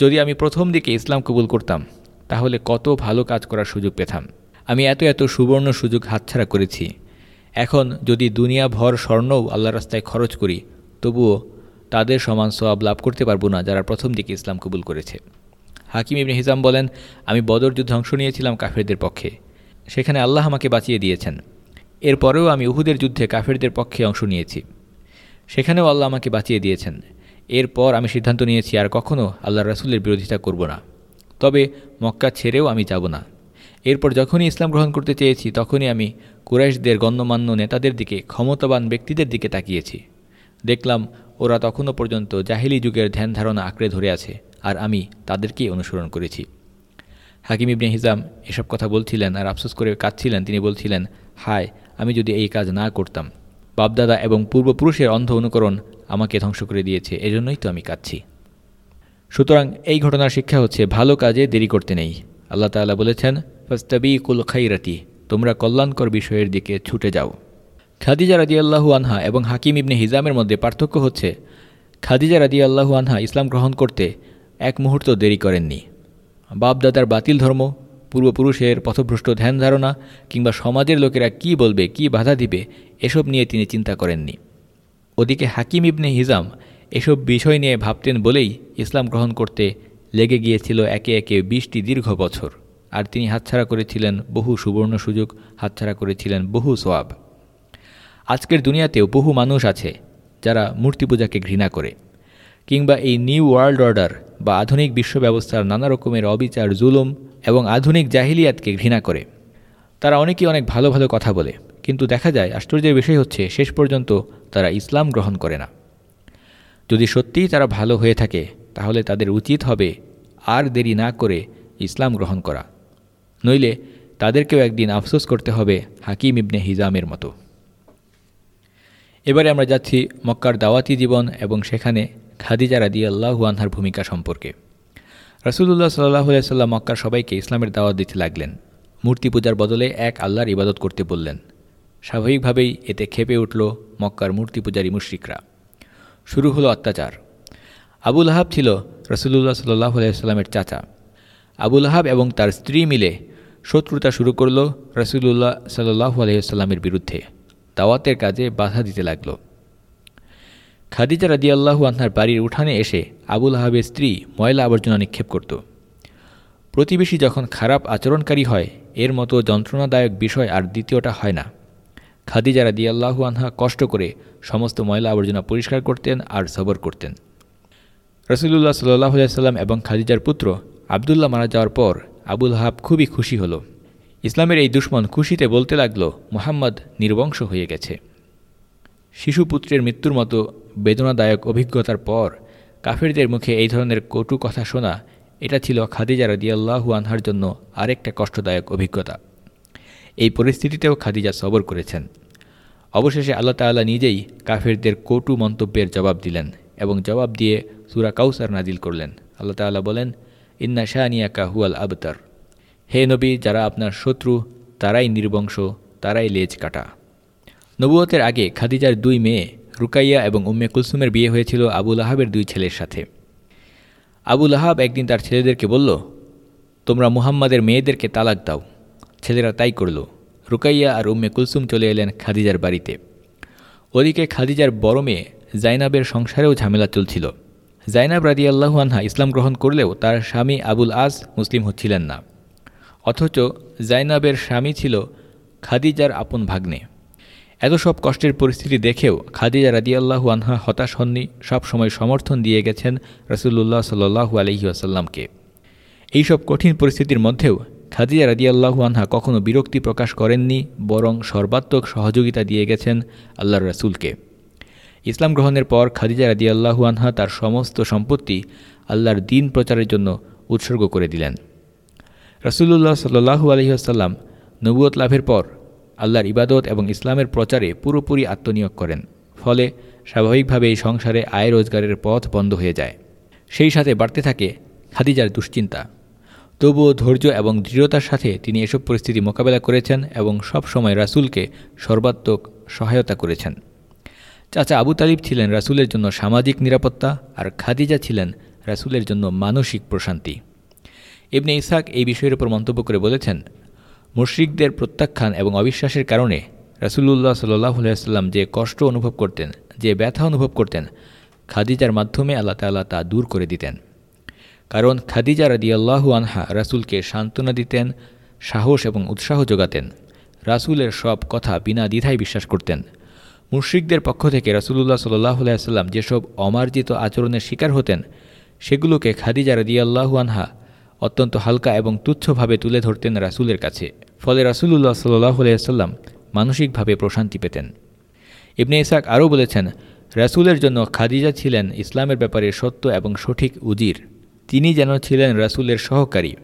যদি আমি প্রথম দিকে ইসলাম কবুল করতাম তাহলে কত ভালো কাজ করার সুযোগ পেতাম। আমি এত এত সুবর্ণ সুযোগ হাতছাড়া করেছি। এখন যদি দুনিয়া ভর স্বর্ণও আল্লাহ রাস্তায় খরচ করি, তবুও তাদের সমান সবাব লাভ করতে পারব না যারা প্রথম দিকে ইসলাম কবুল করেছে। হাকিম ইবনে হিজাম বলেন, আমি বদর যুদ্ধে অংশ নিয়েছিলাম কাফেরদের পক্ষে। সেখানে আল্লাহ আমাকে বাঁচিয়ে দিয়েছেন। এরপরেও আমি উহুদের যুদ্ধে কাফেরদের পক্ষে অংশ নিয়েছি। সেখানেও আল্লাহ আমাকে বাঁচিয়ে দিয়েছেন। এরপর আমি সিদ্ধান্ত নিয়েছি, আর কখনও আল্লাহ রাসুলের বিরোধিতা করব না। তবে মক্কা ছেড়েও আমি যাব না। এরপর যখনই ইসলাম গ্রহণ করতে চেয়েছি, তখনই আমি কুরাইশদের গণ্যমান্য নেতাদের দিকে, ক্ষমতাবান ব্যক্তিদের দিকে তাকিয়েছি। দেখলাম ওরা তখনও পর্যন্ত জাহিলি যুগের ধ্যান ধারণা আঁকড়ে ধরে আছে, আর আমি তাদেরকেই অনুসরণ করেছি। হাকিম ইবনে হিজাম এসব কথা বলছিলেন আর আফসোস করে কাঁদছিলেন। তিনি বলছিলেন, হায়, আমি যদি এই কাজ না করতাম, বাপদাদা এবং পূর্বপুরুষের অন্ধ অনুকরণ আমাকে ধ্বংস করে দিয়েছে, এজন্যই তো আমি কাঁদছি। সুতরাং এই ঘটনার শিক্ষা হচ্ছে, ভালো কাজে দেরি করতে নেই। আল্লাহ তালা বলেছেন ফাস্তাবি কুল খাইরাতি, তোমরা কল্যাণকর বিষয়ের দিকে ছুটে যাও। খাদিজা রাজি আল্লাহু আনহা এবং হাকিম ইবনে হিজামের মধ্যে পার্থক্য হচ্ছে, খাদিজা আল্লাহু আনহা ইসলাম গ্রহণ করতে এক মুহূর্ত দেরি করেননি। বাপদাদার বাতিল ধর্ম, পূর্বপুরুষের পথভ্রষ্ট ধ্যান ধারণা কিংবা সমাজের লোকেরা কি বলবে, কি বাধা দিবে, এসব নিয়ে তিনি চিন্তা করেননি। ওদিকে হাকিম ইবনে হিজাম এসব বিষয় নিয়ে ভাবতেন বলেই ইসলাম গ্রহণ করতে লেগে গিয়েছিল একে একে বিশটি দীর্ঘ বছর। আর তিনি হাতছাড়া করেছিলেন বহু সুবর্ণ সুযোগ, হাতছাড়া করেছিলেন বহু সোয়াব। আজকের দুনিয়াতেও বহু মানুষ আছে যারা মূর্তি পূজাকে ঘৃণা করে, কিংবা এই নিউ ওয়ার্ল্ড অর্ডার বা আধুনিক বিশ্ব ব্যবস্থার নানা রকমের অবিচার, জুলুম এবং আধুনিক জাহিলিয়াতকে ঘৃণা করে। তারা অনেকেই অনেক ভালো ভালো কথা বলে, কিন্তু দেখা যায় আশ্চর্যের বিষয় হচ্ছে শেষ পর্যন্ত তারা ইসলাম গ্রহণ করে না। যদি সত্যিই তারা ভালো হয়ে থাকে, তাহলে তাদের উচিত হবে আর দেরি না করে ইসলাম গ্রহণ করা। নইলে তাদেরকেও একদিন আফসোস করতে হবে হাকিম ইবনে হিজামের মতো। এবারে আমরা যাচ্ছি মক্কার দাওয়াতি জীবন এবং সেখানে খাদিজা রাদি আল্লাহু আনহার ভূমিকা সম্পর্কে। রসুল্লাহ সাল্লাহ মক্কার সবাইকে ইসলামের দাওয়াত দিতে লাগলেন। মূর্তি পূজার বদলে এক আল্লাহর ইবাদত করতে বললেন। স্বাভাবিকভাবেই এতে খেপে উঠল মক্কার মূর্তি পূজারী মুশ্রিকরা। শুরু হলো অত্যাচার। আবুল আহাব ছিল রসুল্লাহ সাল্লাহ সাল্লামের চাচা। আবুল আহাব এবং তার স্ত্রী মিলে শত্রুতা শুরু করল রসুল্লাহ সাল্লাহ আলহিসাল্লামের বিরুদ্ধে। দাওয়াতের কাজে বাধা দিতে লাগল। খাদিজা রাদিয়াল্লাহু আনহার বাড়ির উঠানে এসে আবুল আহাবের স্ত্রী ময়লা আবর্জনা নিক্ষেপ করত। প্রতিবেশী যখন খারাপ আচরণকারী হয়, এর মতো যন্ত্রণাদায়ক বিষয় আর দ্বিতীয়টা হয় না। খাদিজা রাদিয়াল্লাহু আনহা কষ্ট করে সমস্ত ময়লা আবর্জনা পরিষ্কার করতেন আর সবর করতেন। রসুল্লাহ সাল্লাহ সাল্লাম এবং খাদিজার পুত্র আবদুল্লাহ মারা যাওয়ার পর আবুল হাব খুবই খুশি হল। ইসলামের এই দুশ্মন খুশিতে বলতে লাগল, মোহাম্মদ নির্বংশ হয়ে গেছে। শিশুপুত্রের মৃত্যুর মতো বেদনাদায়ক অভিজ্ঞতার পর কাফেরদের মুখে এই ধরনের কটু কথা শোনা, এটা ছিল খাদিজা রাদিয়াল্লাহু আনহার জন্য আরেকটা কষ্টদায়ক অভিজ্ঞতা। এই পরিস্থিতিতেও খাদিজা সবর করেছেন। অবশেষে আল্লাহ তাল্লাহ নিজেই কাফেরদের কটু মন্তব্যের জবাব দিলেন এবং জবাব দিয়ে সুরা কাউসার নাজিল করলেন। আল্লাহ তাল্লাহ বলেন, ইন্না শাহানিয়া কাহুয়াল আবতার। হে নবী, যারা আপনার শত্রু, তারাই নির্বংশ তারাই লেজ কাটা। নবুয়তের আগে খাদিজার দুই মেয়ে, রুকাইয়া এবং উম্মে কুলসুমের বিয়ে হয়েছিল আবুল আহাবের দুই ছেলের সাথে। আবুল আহাব একদিন তার ছেলেদেরকে বলল, তোমরা মুহাম্মাদের মেয়েদেরকে তালাক দাও। ছেলেরা তাই করল। রুকাইয়া আর উম্মে কুলসুম চলে এলেন খাদিজার বাড়িতে। ওদিকে খাদিজার বড় মেয়ে জাইনাবের সংসারেও ঝামেলা চলছিল। জাইনাব রাদি আল্লাহু আনহা ইসলাম গ্রহণ করলেও তার স্বামী আবুল আজ মুসলিম হচ্ছিলেন না। অথচ জাইনাবের স্বামী ছিল খাদিজার আপন ভাগ্নে। এত সব কষ্টের পরিস্থিতি দেখেও খাদিজা রাদিয়াল্লাহু আনহা হতাশ হননি, সবসময় সমর্থন দিয়ে গেছেন রসুল্লাহ সাল্লু আলহি আসাল্লামকে এইসব কঠিন পরিস্থিতির মধ্যেও খাদিজা রাদিয়াল্লাহু আনহা কখনো বিরক্তি প্রকাশ করেননি, বরং সর্বাত্মক সহযোগিতা দিয়ে গেছেন আল্লাহর রসুলকে। ইসলাম গ্রহণের পর খাদিজা রাদিয়াল্লাহু আনহা তার সমস্ত সম্পত্তি আল্লাহর দিন প্রচারের জন্য উৎসর্গ করে দিলেন। রসুল্লাহ সাল্লু আলহিহাসাল্লাম নবুয়ত লাভের পর আল্লাহর ইবাদত এবং ইসলামের প্রচারে পুরোপুরি আত্মনিয়োগ করেন, ফলে স্বাভাবিকভাবে এই সংসারে আয় রোজগারের পথ বন্ধ হয়ে যায়। সেই সাথে বাড়তে থাকে খাদিজার দুশ্চিন্তা। তবুও ধৈর্য এবং দৃঢ়তার সাথে তিনি এসব পরিস্থিতি মোকাবেলা করেছেন এবং সব সময় রাসুলকে সর্বাত্মক সহায়তা করেছেন। চাচা আবু তালিব ছিলেন রাসুলের জন্য সামাজিক নিরাপত্তা আর খাদিজা ছিলেন রাসুলের জন্য মানসিক প্রশান্তি। ইবনে ইসাক এই বিষয়ের উপর মন্তব্য করে বলেছেন, মুশ্রিকদের প্রত্যাখ্যান এবং অবিশ্বাসের কারণে রাসুলুল্লাহ সাল্লাম যে কষ্ট অনুভব করতেন, যে ব্যথা অনুভব করতেন, খাদিজার মাধ্যমে আল্লাহ তাল্লাহ তা দূর করে দিতেন। কারণ খাদিজা রাদিয়াল্লাহু আনহা রাসুলকে সান্ত্বনা দিতেন, সাহস এবং উৎসাহ যোগাতেন। রাসুলের সব কথা বিনা দ্বিধায় বিশ্বাস করতেন। মুশ্রিকদের পক্ষ থেকে রাসুলুল্লাহ সাল্লাহ আলাইসাল্লাম যেসব অমার্জিত আচরণের শিকার হতেন, সেগুলোকে খাদিজা রাদিয়াল্লাহু আনহা অত্যন্ত হালকা এবং তুচ্ছভাবে তুলে ধরতেন রাসুলের কাছে। ফলে রাসুলুল্লাহ সাল্লাহ মানসিকভাবে প্রশান্তি পেতেন। ইবনে ইসাক আরও বলেছেন, রাসুলের জন্য খাদিজা ছিলেন ইসলামের ব্যাপারে সত্য এবং সঠিক উজির। তিনি যেন ছিলেন রাসুলের সহকারী।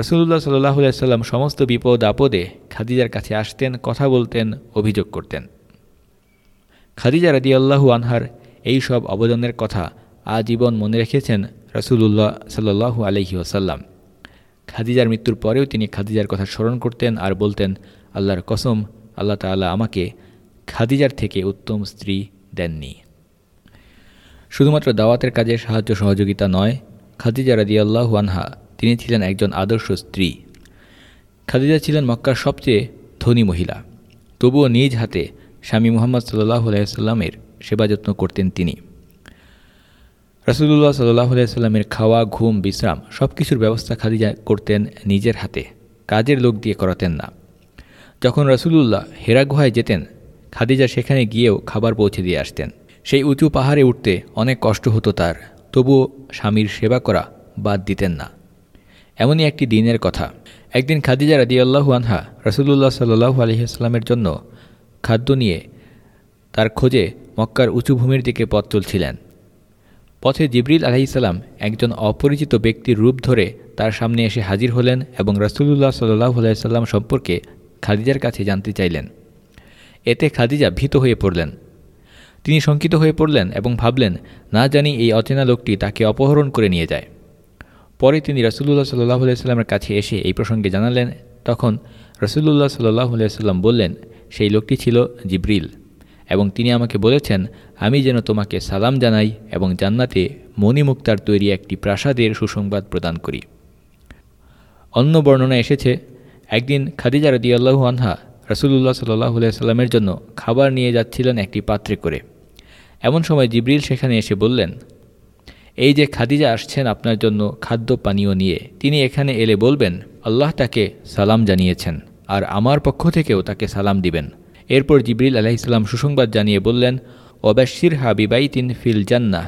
রসুল্লাহ সাল্লাহ সাল্লাম সমস্ত বিপদ আপদে খাদিজার কাছে আসতেন, কথা বলতেন, অভিযোগ করতেন। খাদিজা রাদিয়াল্লাহু আনহার এই সব অবদানের কথা আজীবন মনে রেখেছেন রসুল্লাহ সাল্লু আলহি ওসাল্লাম খাদিজার মৃত্যুর পরেও তিনি খাদিজার কথা স্মরণ করতেন আর বলতেন, আল্লাহর কসম, আল্লাহ তাল্লাহ আমাকে খাদিজার থেকে উত্তম স্ত্রী দেননি। শুধুমাত্র দাওয়াতের কাজে সাহায্য সহযোগিতা নয় খাদিজা রাদিয়াল্লাহু আনহা, তিনি ছিলেন একজন আদর্শ স্ত্রী। খাদিজা ছিলেন মক্কার সবচেয়ে ধনী মহিলা। তবুও নিজ হাতে স্বামী মোহাম্মদ সাল্লাহ আলাইসাল্লামের সেবা যত্ন করতেন তিনি। রাসুলুল্লাহ সাল্লাহ আলাইস্লামের খাওয়া, ঘুম, বিশ্রাম সব কিছুর ব্যবস্থা খাদিজা করতেন নিজের হাতে, কাজের লোক দিয়ে করাতেন না। যখন রাসুলুল্লাহ হেরা গুহায় যেতেন, খাদিজা সেখানে গিয়েও খাবার পৌঁছে দিয়ে আসতেন। সেই উঁচু পাহাড়ে উঠতে অনেক কষ্ট হতো তার। তবুও স্বামীর সেবা করা বাদ দিতেন না। এমনই একটি দিনের কথা। একদিন খাদিজা রাদিয়াল্লাহু আনহা রসুল্লাহ সাল্লু আলহিহাস্লামের জন্য খাদ্য নিয়ে তার খোঁজে মক্কার উঁচু ভূমির দিকে পথ চলছিলেন পথে জিবরিল আলাইসাল্লাম একজন অপরিচিত ব্যক্তির রূপ ধরে তার সামনে এসে হাজির হলেন এবং রসুল্লাহ সাল্লাহ আলাইসাল্লাম সম্পর্কে খাদিজার কাছে জানতে চাইলেন। এতে খাদিজা ভীত হয়ে পড়লেন। তিনি শঙ্কিত হয়ে পড়লেন এবং ভাবলেন, না জানি এই অচেনা লোকটি তাকে অপহরণ করে নিয়ে যায়। পরে তিনি রসুল্লাহ সাল্লাহ আলাইস্লামের কাছে এসে এই প্রসঙ্গে জানালেন, তখন রসুল্লাহ সাল্লাহ আলাইস্লাম বললেন, সেই লোকটি ছিল জিব্রিল এবং তিনি আমাকে বলেছেন, আমি যেন তোমাকে সালাম জানাই এবং জান্নাতে মণিমুক্তার তৈরি একটি প্রাসাদের সুসংবাদ প্রদান করি। অন্য বর্ণনা এসেছে, একদিন খাদিজা রদিয়াল্লাহু আনহা রসুল্লাহ সাল্লাহ সাল্লামের জন্য খাবার নিয়ে যাচ্ছিলেন একটি পাত্রে করে। এমন সময় জিব্রিল সেখানে এসে বললেন, এই যে খাদিজা আসছেন আপনার জন্য খাদ্য পানীয় নিয়ে, তিনি এখানে এলে বলবেন, আল্লাহ তাকে সালাম জানিয়েছেন আর আমার পক্ষ থেকেও তাকে সালাম দিবেন। এরপর জিবরিল আলাইসাল্লাম সুসংবাদ জানিয়ে বললেন ওবাশির হা বিবাইতিন ফিল জান্নাহ,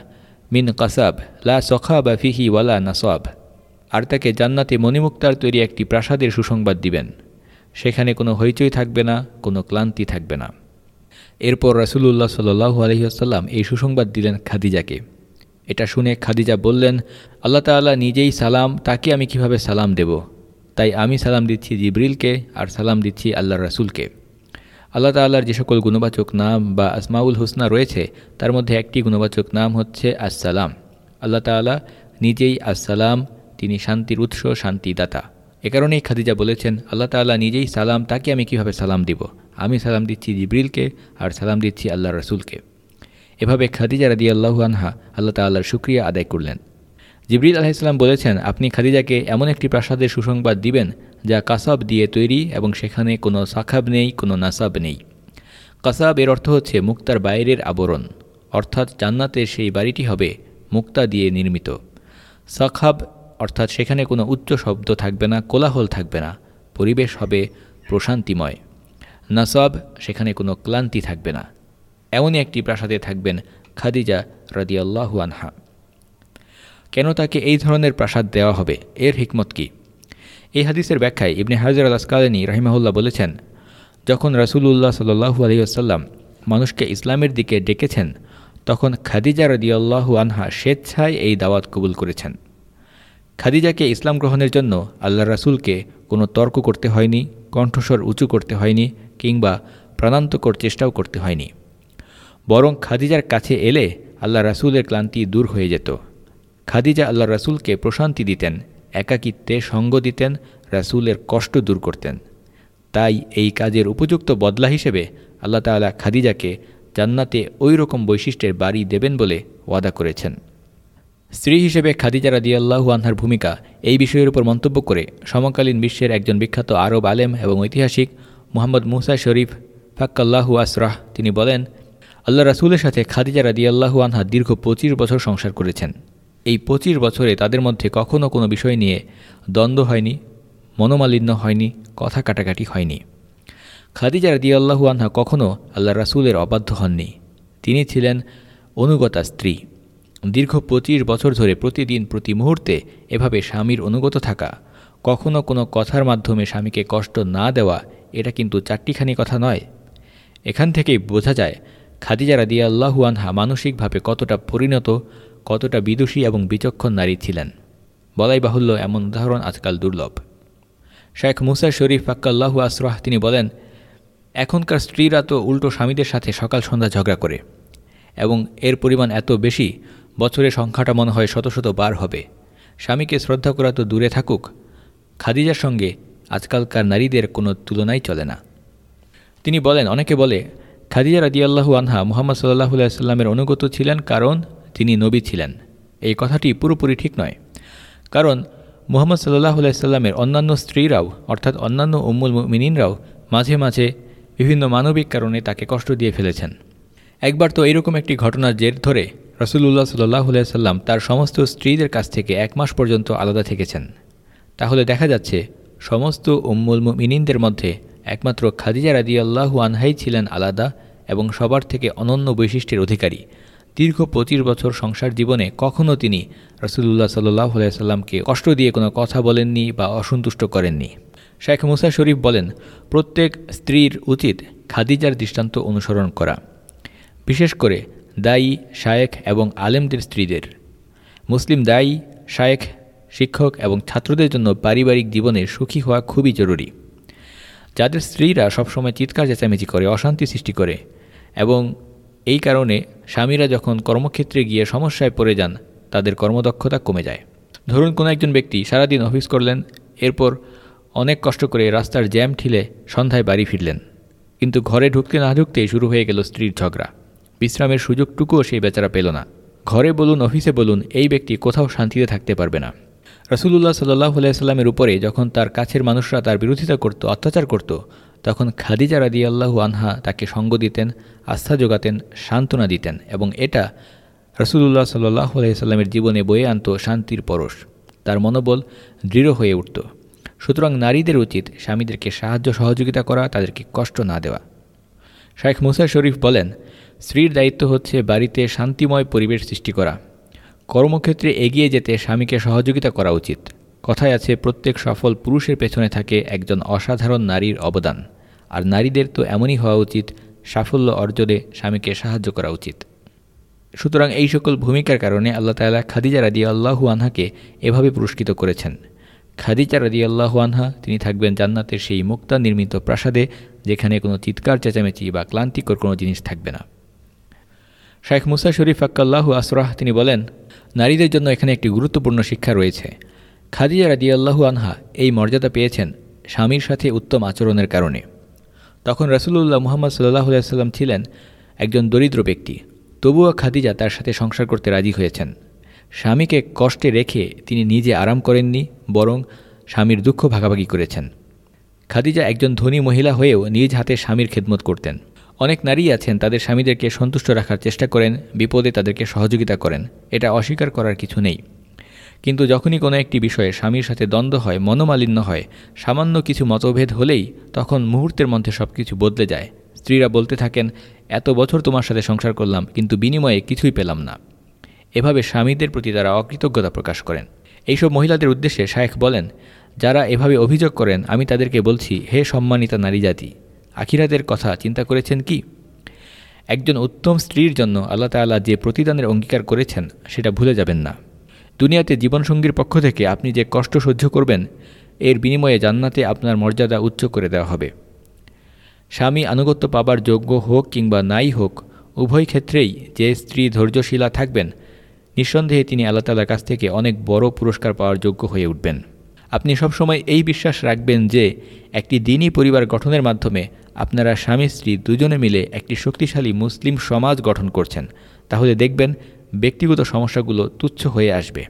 মিন কাসাব, লা সখা বা ফিহি ওয়ালা নাসব। আর তাকে জান্নাতে মণিমুক্তার তৈরি একটি প্রাসাদের সুসংবাদ দিবেন। সেখানে কোনো হইচই থাকবে না, কোনো ক্লান্তি থাকবে না। এরপর রাসুলুল্লাহ সাল্লু আলহিহাসাল্লাম এই সুসংবাদ দিলেন খাদিজাকে। এটা শুনে খাদিজা বললেন, আল্লাহ তাল্লাহ নিজেই সালাম, তাকে আমি কীভাবে সালাম দেব? তাই আমি সালাম দিচ্ছি জিব্রিলকে আর সালাম দিচ্ছি আল্লাহ রাসুলকে। আল্লাহ তাল্লাহর যে সকল গুণবাচক নাম বা আসমাউল হুসনা রয়েছে, তার মধ্যে একটি গুণবাচক নাম হচ্ছে আসসালাম। আল্লাহ তাল্লাহ নিজেই আসসালাম, তিনি শান্তির উৎস, শান্তিদাতা। এ কারণেই খাদিজা বলেছেন, আল্লাহ তাল্লাহ নিজেই সালাম, তাকে আমি কীভাবে সালাম দিব? আমি সালাম দিচ্ছি জিব্রিলকে আর সালাম দিচ্ছি আল্লাহ রসুলকে। এভাবে খাদিজা রাদি আল্লাহু আনহা আল্লাহ তাল্লাহর শুক্রিয়া আদায় করলেন। জিবরিল আলাহিসাল্লাম বলেছেন, আপনি খাদিজাকে এমন একটি প্রাসাদের সুসংবাদ দিবেন যা কাসাব দিয়ে তৈরি এবং সেখানে কোনো সাখাব নেই, কোনো নাসাব নেই। কাসাব এর অর্থ হচ্ছে মুক্তার বাইরের আবরণ, অর্থাৎ জান্নাতের সেই বাড়িটি হবে মুক্তা দিয়ে নির্মিত। সাখাব অর্থাৎ সেখানে কোনো উচ্চ শব্দ থাকবে না, কোলাহল থাকবে না, পরিবেশ হবে প্রশান্তিময়। নাসাব, সেখানে কোনো ক্লান্তি থাকবে না। এমনই একটি প্রাসাদে থাকবেন খাদিজা রাদিয়াল্লাহু আনহা। কেন তাকে এই ধরনের প্রাসাদ দেওয়া হবে? এর হিকমত কি? এই হাদিসের ব্যাখ্যায় ইবনে হাজার আল আসকালানী রাহিমাহুল্লাহ বলেছেন, যখন রাসুলুল্লাহ সাল্লু আলহিউসাল্লাম মানুষকে ইসলামের দিকে ডেকেছেন, তখন খাদিজা রদিয়াল্লাহু আনহা স্বেচ্ছায় এই দাওয়াত কবুল করেছেন। খাদিজাকে ইসলাম গ্রহণের জন্য আল্লাহ রাসুলকে কোনো তর্ক করতে হয়নি, কণ্ঠস্বর উঁচু করতে হয়নি কিংবা চেষ্টাও করতে হয়নি। বরং খাদিজার কাছে এলে আল্লাহ রাসুলের ক্লান্তি দূর হয়ে যেত। খাদিজা আল্লাহ রাসুলকে প্রশান্তি দিতেন, একাকিত্বে সঙ্গ দিতেন, রাসুলের কষ্ট দূর করতেন। তাই এই কাজের উপযুক্ত বদলা হিসেবে আল্লাহ তালা খাদিজাকে জান্নাতে ওই রকম বৈশিষ্ট্যের বাড়ি দেবেন বলে ওয়াদা করেছেন। স্ত্রী হিসেবে খাদিজা রাদিয়াল্লাহু আনহার ভূমিকা এই বিষয়ের উপর মন্তব্য করে সমকালীন বিশ্বের একজন বিখ্যাত আরব আলেম এবং ঐতিহাসিক মোহাম্মদ মুসা শরীফ ফাক্কাল্লাহু আসরাহ। তিনি বলেন, আল্লাহ রাসুলের সাথে খাদিজা রাদিয়াল্লাহু আনহা দীর্ঘ পঁচিশ বছর সংসার করেছেন। এই পঁচিশ বছরে তাদের মধ্যে কখনও কোনো বিষয় নিয়ে দ্বন্দ্ব হয়নি, মনোমালিন্য হয়নি, কথা কাটাকাটি হয়নি। খাদিজা রাদিয়াল্লাহু আনহা কখনও আল্লাহ রাসুলের অবাধ্য হননি। তিনি ছিলেন অনুগতা স্ত্রী। দীর্ঘ পঁচিশ বছর ধরে প্রতিদিন প্রতি মুহূর্তে এভাবে স্বামীর অনুগত থাকা, কখনো কোনো কথার মাধ্যমে স্বামীকে কষ্ট না দেওয়া এটা কিন্তু চারটিখানি কথা নয়। এখান থেকেই বোঝা যায়, খাদিজা রাদিয়া আল্লাহু আনহা মানসিকভাবে কতটা পরিণত, কতটা বিদুষী এবং বিচক্ষণ নারী ছিলেন। বলাই বাহুল্য এমন উদাহরণ আজকাল দুর্লভ। শেখ মুসা শরীফ ফাক্কাল্লাহু আসরাহ তিনি বলেন, এখনকার স্ত্রীরা তো উল্টো স্বামীদের সাথে সকাল সন্ধ্যা ঝগড়া করে এবং এর পরিমাণ এত বেশি, বছরের সংখ্যাটা মনে হয় শত শত বার হবে। স্বামীকে শ্রদ্ধা করা তো দূরে থাকুক। খাদিজার সঙ্গে আজকালকার নারীদের কোনো তুলনাই চলে না। তিনি বলেন, অনেকে বলে, খাদিজা রাদিয়াল্লাহু আনহা মুহাম্মদ সাল্লাহ সাল্লামের অনুগত ছিলেন কারণ তিনি নবী ছিলেন। এই কথাটি পুরোপুরি ঠিক নয়। কারণ মুহাম্মদ সাল্লাহ সাল্লামের অন্যান্য স্ত্রীরাও, অর্থাৎ অন্যান্য উম্মুল মিনিনরাও মাঝে মাঝে বিভিন্ন মানবিক কারণে তাকে কষ্ট দিয়ে ফেলেছেন। একবার তো এরকম একটি ঘটনার জের ধরে রসুল্লাহ সাল্লাহ সাল্লাম তার সমস্ত স্ত্রীদের কাছ থেকে এক মাস পর্যন্ত আলাদা থেকেছেন। তাহলে দেখা যাচ্ছে সমস্ত উম্মুল মিনিনদের মধ্যে একমাত্র খাদিজা রাদি আল্লাহু আনহাই ছিলেন আলাদা এবং সবার থেকে অনন্য বৈশিষ্ট্যের অধিকারী। দীর্ঘ পঁচিশ বছর সংসার জীবনে কখনও তিনি রসুল্লাহ সাল্লাহ সাল্লামকে কষ্ট দিয়ে কোনো কথা বলেননি বা অসন্তুষ্ট করেননি। শেখ মুসা শরীফ বলেন, প্রত্যেক স্ত্রীর উচিত খাদিজার দৃষ্টান্ত অনুসরণ করা, বিশেষ করে দায়ী, শায়েখ এবং আলেমদের স্ত্রীদের। মুসলিম দায়ী, শায়েখ শিক্ষক এবং ছাত্রদের জন্য পারিবারিক জীবনে সুখী হওয়া খুবই জরুরি। যাদের স্ত্রীরা সবসময় চিৎকার চেঁচামেচি করে, অশান্তি সৃষ্টি করে এবং এই কারণে স্বামীরা যখন কর্মক্ষেত্রে গিয়ে সমস্যায় পড়ে যান, তাদের কর্মদক্ষতা কমে যায়। ধরুন কোনো একজন ব্যক্তি সারাদিন অফিস করলেন, এরপর অনেক কষ্ট করে রাস্তার জ্যাম ঠিলে সন্ধ্যায় বাড়ি ফিরলেন। কিন্তু ঘরে ঢুকতে না ঢুকতেই শুরু হয়ে গেল স্ত্রীর ঝগড়া। বিশ্রামের সুযোগটুকুও সেই বেচারা পেল না। ঘরে বলুন, অফিসে বলুন, এই ব্যক্তি কোথাও শান্তিতে থাকতে পারবে না। রসুল্লাহ সাল্লাহ সাল্লামের উপরে যখন তার কাছের মানুষরা তার বিরোধিতা করত, অত্যাচার করত, তখন খাদিজা রাদি আল্লাহু আনহা তাকে সঙ্গ দিতেন, আস্থা যোগাতেন, সান্ত্বনা দিতেন এবং এটা রসুল্লাহ সাল্লাহ সাল্লামের জীবনে বয়ে আনত শান্তির পরশ। তার মনোবল দৃঢ় হয়ে উঠত। সুতরাং নারীদের উচিত স্বামীদেরকে সাহায্য সহযোগিতা করা, তাদেরকে কষ্ট না দেওয়া। শাইখ মুসা শরীফ বলেন, স্ত্রীর দায়িত্ব হচ্ছে বাড়িতে শান্তিময় পরিবেশ সৃষ্টি করা। কর্মক্ষেত্রে এগিয়ে যেতে স্বামীকে সহযোগিতা করা উচিত। কথায় আছে, প্রত্যেক সফল পুরুষের পেছনে থাকে একজন অসাধারণ নারীর অবদান। আর নারীদের তো এমনই হওয়া উচিত, সাফল্য অর্জনে স্বামীকে সাহায্য করা উচিত। সুতরাং এই সকল ভূমিকার কারণে আল্লাহ তালা খাদিজা রাদি আল্লাহু আনহাকে এভাবে পুরস্কৃত করেছেন। খাদিজা রাদি আল্লাহু আনহা, তিনি থাকবেন জান্নাতের সেই মুক্তা নির্মিত প্রাসাদে, যেখানে কোনো চিৎকার, চেঁচামেচি বা ক্লান্তিকর কোনো জিনিস থাকবে না। শাইখ মুসা শরীফ আক্কাল্লাহু আসরাহ তিনি বলেন, নারীদের জন্য এখানে একটি গুরুত্বপূর্ণ শিক্ষা রয়েছে। খাদিজা রাদিয়াল্লাহু আনহা এই মর্যাদা পেয়েছেন স্বামীর সাথে উত্তম আচরণের কারণে। তখন রাসুলুল্লাহ মুহাম্মদ সাল্লাহ সাল্লাম ছিলেন একজন দরিদ্র ব্যক্তি। তবুও খাদিজা তার সাথে সংসার করতে রাজি হয়েছেন। স্বামীকে কষ্টে রেখে তিনি নিজে আরাম করেননি, বরং স্বামীর দুঃখ ভাগাভাগি করেছেন। খাদিজা একজন ধনী মহিলা হয়েও নিজ হাতে স্বামীর খেদমত করতেন। অনেক নারী আছেন, তাদের স্বামীদেরকে সন্তুষ্ট রাখার চেষ্টা করেন, বিপদে তাদেরকে সহযোগিতা করেন। এটা অস্বীকার করার কিছু নেই। কিন্তু যখনই কোনো একটি বিষয়ে স্বামীর সাথে দ্বন্দ্ব হয়, মনোমালিন্য হয়, সামান্য কিছু মতভেদ হলেই তখন মুহূর্তের মধ্যে সব কিছু বদলে যায়। স্ত্রীরা বলতে থাকেন, এত বছর তোমার সাথে সংসার করলাম, কিন্তু বিনিময়ে কিছুই পেলাম না। এভাবে স্বামীদের প্রতি তারা অকৃতজ্ঞতা প্রকাশ করেন। এইসব মহিলাদের উদ্দেশ্যে শায়েখ বলেন, যারা এভাবে অভিযোগ করেন, আমি তাদেরকে বলছি, হে সম্মানিতা নারী জাতি আখিরাতের কথা চিন্তা করেছেন কি? একজন উত্তম স্ত্রীর জন্য আল্লাহ তাল্লাহ যে প্রতিদানের অঙ্গীকার করেছেন, সেটা ভুলে যাবেন না। দুনিয়াতে জীবনসঙ্গীর পক্ষ থেকে আপনি যে কষ্ট সহ্য করবেন, এর বিনিময়ে জান্নাতে আপনার মর্যাদা উচ্চ করে দেওয়া হবে। স্বামী আনুগত্য পাবার যোগ্য হোক কিংবা নাই হোক, উভয় ক্ষেত্রেই যে স্ত্রী ধৈর্যশীলা থাকবেন, নিঃসন্দেহে তিনি আল্লাহ তালার কাছ থেকে অনেক বড় পুরস্কার পাওয়ার যোগ্য হয়ে উঠবেন। আপনি সবসময় এই বিশ্বাস রাখবেন যে একটি দিনই পরিবার গঠনের মাধ্যমে আপনারা স্বামী, স্ত্রী দুজনে মিলে একটি শক্তিশালী মুসলিম সমাজ গঠন করছেন। তাহলে দেখবেন ব্যক্তিগত সমস্যাগুলো তুচ্ছ হয়ে আসবে।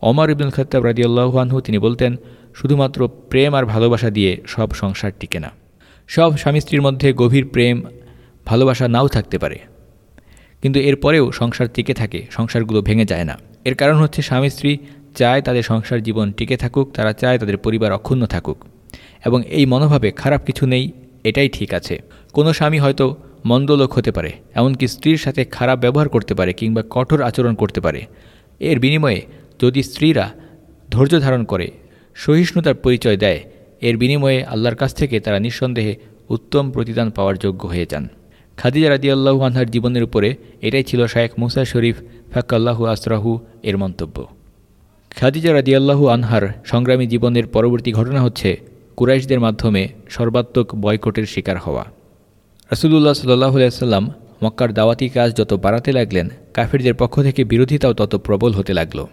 অমর ইবনুল খত্তাব রাজিউল্লাহানহু তিনি বলতেন, শুধুমাত্র প্রেম আর ভালোবাসা দিয়ে সব সংসার টিকে না। সব স্বামী, স্ত্রীর মধ্যে গভীর প্রেম, ভালোবাসা নাও থাকতে পারে। কিন্তু এরপরেও সংসার টিকে থাকে, সংসারগুলো ভেঙে যায় না। এর কারণ হচ্ছে স্বামী, স্ত্রী চায় তাদের সংসার জীবন টিকে থাকুক, তারা চায় তাদের পরিবার অক্ষুণ্ণ থাকুক। এবং এই মনোভাবে খারাপ কিছু নেই, এটাই ঠিক আছে। কোনো স্বামী হয়তো মন্দ লোক হতে পারে, এমনকি স্ত্রীর সাথে খারাপ ব্যবহার করতে পারে কিংবা কঠোর আচরণ করতে পারে। এর বিনিময়ে যদি স্ত্রীরা ধৈর্য ধারণ করে, সহিষ্ণুতার পরিচয় দেয়, এর বিনিময়ে আল্লাহর কাছ থেকে তারা নিঃসন্দেহে উত্তম প্রতিদান পাওয়ার যোগ্য হয়ে যান। খাদিজা রাদিয়াল্লাহু আনহার জীবনের উপরে এটাই ছিল শায়েখ মুসা শরীফ ফাক্কাল্লাহু আসরাহু এর মন্তব্য। খাদিজা রাদিয়াল্লাহু আনহার সংগ্রামী জীবনের পরবর্তী ঘটনা হচ্ছে কুরাইশদের মাধ্যমে সর্বাত্মক বয়কটের শিকার হওয়া। রাসুলুল্লাহ সাল্লাহ সাল্লাম মক্কার দাওয়াতি কাজ যত বাড়াতে লাগলেন, কাফেরদের পক্ষ থেকে বিরোধিতাও তত প্রবল হতে লাগল।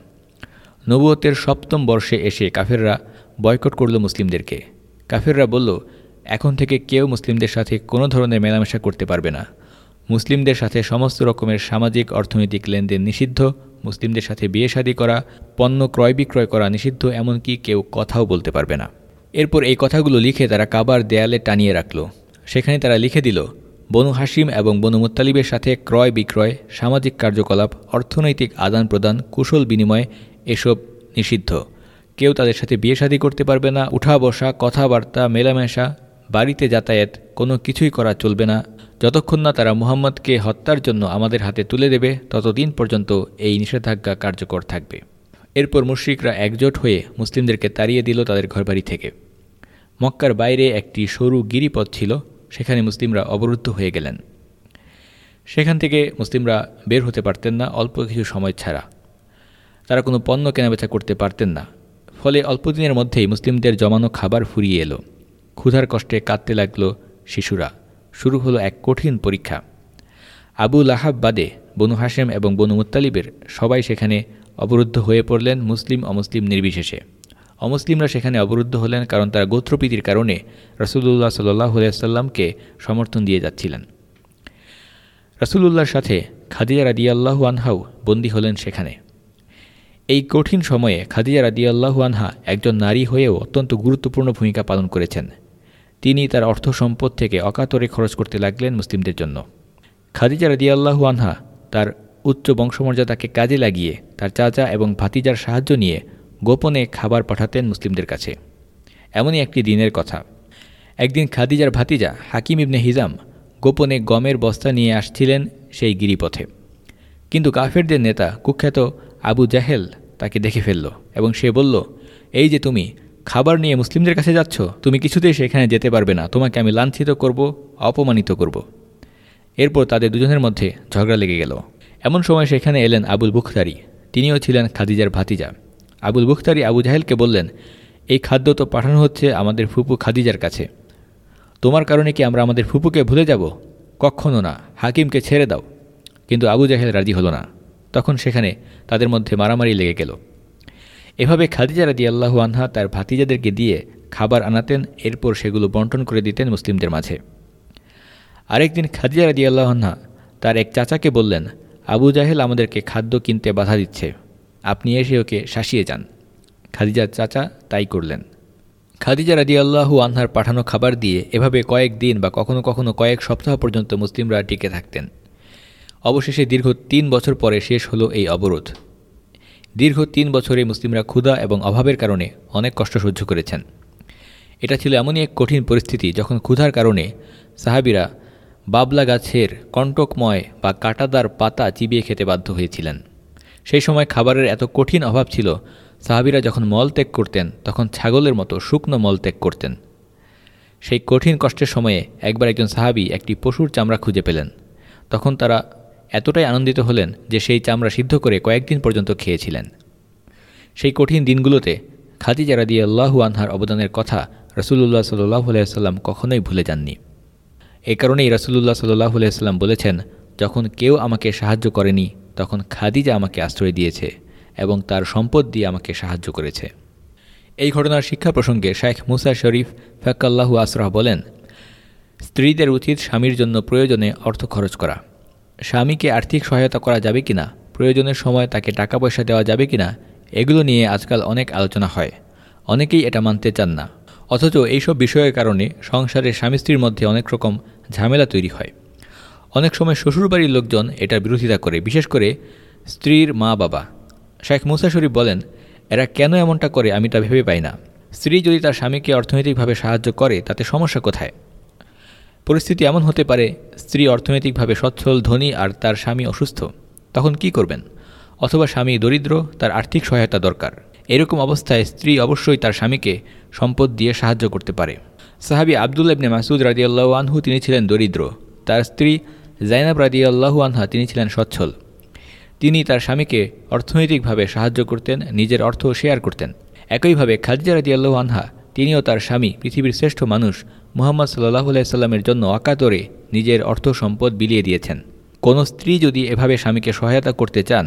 নবুয়তের সপ্তম বর্ষে এসে কাফেররা বয়কট করল মুসলিমদেরকে। কাফেররা বলল, এখন থেকে কেউ মুসলিমদের সাথে কোনো ধরনের মেলামেশা করতে পারবে না। মুসলিমদের সাথে সমস্ত রকমের সামাজিক, অর্থনৈতিক লেনদেন নিষিদ্ধ মুসলিমদের সাথে বিয়ে শাদী করা, পণ্য ক্রয় বিক্রয় করা নিষিদ্ধ, এমনকি কেউ কথাও বলতে পারবে না। এরপর এই কথাগুলো লিখে তারা কাবার দেয়ালে টানিয়ে রাখল। সেখানে তারা লিখে দিল, বনু হাসিম এবং বনু মুত্তালিবের সাথে ক্রয় বিক্রয়, সামাজিক কার্যকলাপ, অর্থনৈতিক আদান প্রদান, কুশল বিনিময়, এসব নিষিদ্ধ। কেউ তাদের সাথে বিয়ে শাদী করতে পারবে না, উঠা বসা, কথাবার্তা, মেলামেশা, বাড়িতে যাতায়াত, কোনো কিছুই করা চলবে না যতক্ষণ না তারা মুহাম্মদকে হত্যার জন্য আমাদের হাতে তুলে দেবে, ততদিন পর্যন্ত এই নিষেধাজ্ঞা কার্যকর থাকবে। এরপর মুশ্রিকরা একজোট হয়ে মুসলিমদেরকে তাড়িয়ে দিল তাদের ঘরবাড়ি থেকে। মক্কার বাইরে একটি সরু গিরিপথ ছিল, সেখানে মুসলিমরা অবরুদ্ধ হয়ে গেলেন। সেখান থেকে মুসলিমরা বের হতে পারতেন না অল্প কিছু সময় ছাড়া। তারা কোনো পণ্য কেনাবেচা করতে পারতেন না। ফলে অল্পদিনের মধ্যেই মুসলিমদের জমানো খাবার ফুরিয়ে এলো। ক্ষুধার কষ্টে কাঁদতে লাগল শিশুরা। শুরু হলো এক কঠিন পরীক্ষা। আবু লাহাব বাদে বনু হাসেম এবং বনু মুত্তালিবের সবাই সেখানে অবরুদ্ধ হয়ে পড়লেন মুসলিম অমুসলিম নির্বিশেষে। অমুসলিমরা সেখানে অবরুদ্ধ হলেন কারণ তারা গোত্রপীতির কারণে রসুল্লাহ সাল্লাহ সাল্লামকে সমর্থন দিয়ে যাচ্ছিলেন। রসুলুল্লাহর সাথে খাদিজা রাদিয়াল্লাহু আনহাও বন্দী হলেন সেখানে। এই কঠিন সময়ে খাদিজা রাদিয়াল্লাহু আনহা একজন নারী হয়েও অত্যন্ত গুরুত্বপূর্ণ ভূমিকা পালন করেছেন। তিনি তার অর্থ সম্পদ থেকে অকাতরে খরচ করতে লাগলেন মুসলিমদের জন্য। খাদিজা রাদিয়াল্লাহু আনহা তার উচ্চ বংশমর্যাদাকে কাজে লাগিয়ে তার চাচা এবং ভাতিজার সাহায্য নিয়ে গোপনে খাবার পাঠাতেন মুসলিমদের কাছে। এমনই একটি দিনের কথা। একদিন খাদিজার ভাতিজা হাকিম ইবনে হিজাম গোপনে গমের বস্তা নিয়ে আসছিলেন সেই গিরিপথে। কিন্তু কাফেরদের নেতা কুখ্যাত আবু জাহেল তাকে দেখে ফেলল এবং সে বলল, এই যে তুমি খাবার নিয়ে মুসলিমদের কাছে যাচ্ছ, তুমি কিছুতেই সেখানে যেতে পারবে না। তোমাকে আমি লাঞ্ছিত করব, অপমানিত করব। এরপর তাদের দুজনের মধ্যে ঝগড়া লেগে গেল। এমন সময় সেখানে এলেন আবুল বুখতারি। তিনিও ছিলেন খাদিজার ভাতিজা। আবুল বুখতারি আবু জাহেলকে বললেন, এই খাদ্য তো পাঠানো হচ্ছে আমাদের ফুপু খাদিজার কাছে। তোমার কারণে কি আমরা আমাদের ফুপুকে ভুলে যাব? কখনও না। হাকিমকে ছেড়ে দাও। কিন্তু আবু জাহেল রাজি হলো না। তখন সেখানে তাদের মধ্যে মারামারি লেগে গেল। এভাবে খাদিজা রাদি আল্লাহু আনহা তার ভাতিজাদেরকে দিয়ে খাবার আনাতেন, এরপর সেগুলো বন্টন করে দিতেন মুসলিমদের মাঝে। আরেকদিন খাদিজা রাদি আল্লাহ আনহা তার এক চাচাকে বললেন, আবু জাহেল আমাদেরকে খাদ্য কিনতে বাধা দিচ্ছে। আপনি এসে ওকে শাসিয়ে যান। খাদিজার চাচা তাই করলেন। খাদিজা রাদি আল্লাহু আনহার পাঠানো খাবার দিয়ে এভাবে কয়েক দিন বা কখনো কখনো কয়েক সপ্তাহ পর্যন্ত মুসলিমরা টিকে থাকতেন। অবশেষে দীর্ঘ তিন বছর পরে শেষ হলো এই অবরোধ। দীর্ঘ তিন বছরে মুসলিমরা ক্ষুধা এবং অভাবের কারণে অনেক কষ্ট সহ্য করেছেন। এটা ছিল এমনই এক কঠিন পরিস্থিতি যখন ক্ষুধার কারণে সাহাবিরা বাবলা গাছের কণ্টকময় বা কাটাদার পাতা চিবিয়ে খেতে বাধ্য হয়েছিলেন। সেই সময় খাবারের এত কঠিন অভাব ছিল, সাহাবিরা যখন মল ত্যাগ করতেন, তখন ছাগলের মতো শুকনো মল ত্যাগ করতেন। সেই কঠিন কষ্টের সময়ে একবার একজন সাহাবি একটি পশুর চামড়া খুঁজে পেলেন। তখন তারা এতটাই আনন্দিত হলেন যে সেই চামড়া সিদ্ধ করে কয়েকদিন পর্যন্ত খেয়েছিলেন। সেই কঠিন দিনগুলোতে খাদিজা রাদি আল্লাহু আনহার অবদানের কথা রসুল্লাহ সাল্লাহ আলাইসাল্লাম কখনোই ভুলে যাননি। এ কারণেই রসুল্লাহ সাল্লাহ আলাইসাল্লাম বলেছেন, যখন কেউ আমাকে সাহায্য করেনি, তখন খাদিজা আমাকে আশ্রয় দিয়েছে এবং তার সম্পদ দিয়ে আমাকে সাহায্য করেছে। এই ঘটনার শিক্ষা প্রসঙ্গে শেখ মুসা শরীফ ফাক্কাল্লাহু আসরাহ বলেন, স্ত্রীদের উচিত স্বামীর জন্য প্রয়োজনে অর্থ খরচ করা। স্বামীকে আর্থিক সহায়তা করা যাবে কিনা, প্রয়োজনের সময় তাকে টাকা পয়সা দেওয়া যাবে কিনা, এগুলো নিয়ে আজকাল অনেক আলোচনা হয়। অনেকেই এটা মানতে চান না। অথচ এইসব বিষয়ের কারণে সংসারের স্বামী স্ত্রীর মধ্যে অনেক রকম ঝামেলা তৈরি হয়। অনেক সময় শ্বশুরবাড়ির লোকজন এটার বিরোধিতা করে, বিশেষ করে স্ত্রীর মা বাবা শেখ মুসা শরীফ বলেন, এরা কেন এমনটা করে আমি তা ভেবে পাই না। স্ত্রী যদি তার স্বামীকে অর্থনৈতিকভাবে সাহায্য করে, তাতে সমস্যা কোথায়? পরিস্থিতি এমন হতে পারে, স্ত্রী অর্থনৈতিকভাবে সচ্ছল, ধনী আর তার স্বামী অসুস্থ, তখন কি করবেন? অথবা স্বামী দরিদ্র, তার আর্থিক সহায়তা দরকার। এরকম অবস্থায় স্ত্রী অবশ্যই তার স্বামীকে সম্পদ দিয়ে সাহায্য করতে পারে। সাহাবি আবদুল্লা ইবনে মাসুদ রাজিয়াল্লাহ আনহু, তিনি ছিলেন দরিদ্র। তার স্ত্রী জাইনাব রাজিয়াল্লাহু আনহা, তিনি ছিলেন সচ্ছল। তিনি তার স্বামীকে অর্থনৈতিকভাবে সাহায্য করতেন, নিজের অর্থ শেয়ার করতেন। একইভাবে খাদিজা রাজিয়াল্লাহু আনহা, তিনিও তার স্বামী, পৃথিবীর শ্রেষ্ঠ মানুষ মোহাম্মদ সাল্লাহ সাল্লামের জন্য অকাতরে নিজের অর্থ সম্পদ বিলিয়ে দিয়েছেন। কোনো স্ত্রী যদি এভাবে স্বামীকে সহায়তা করতে চান,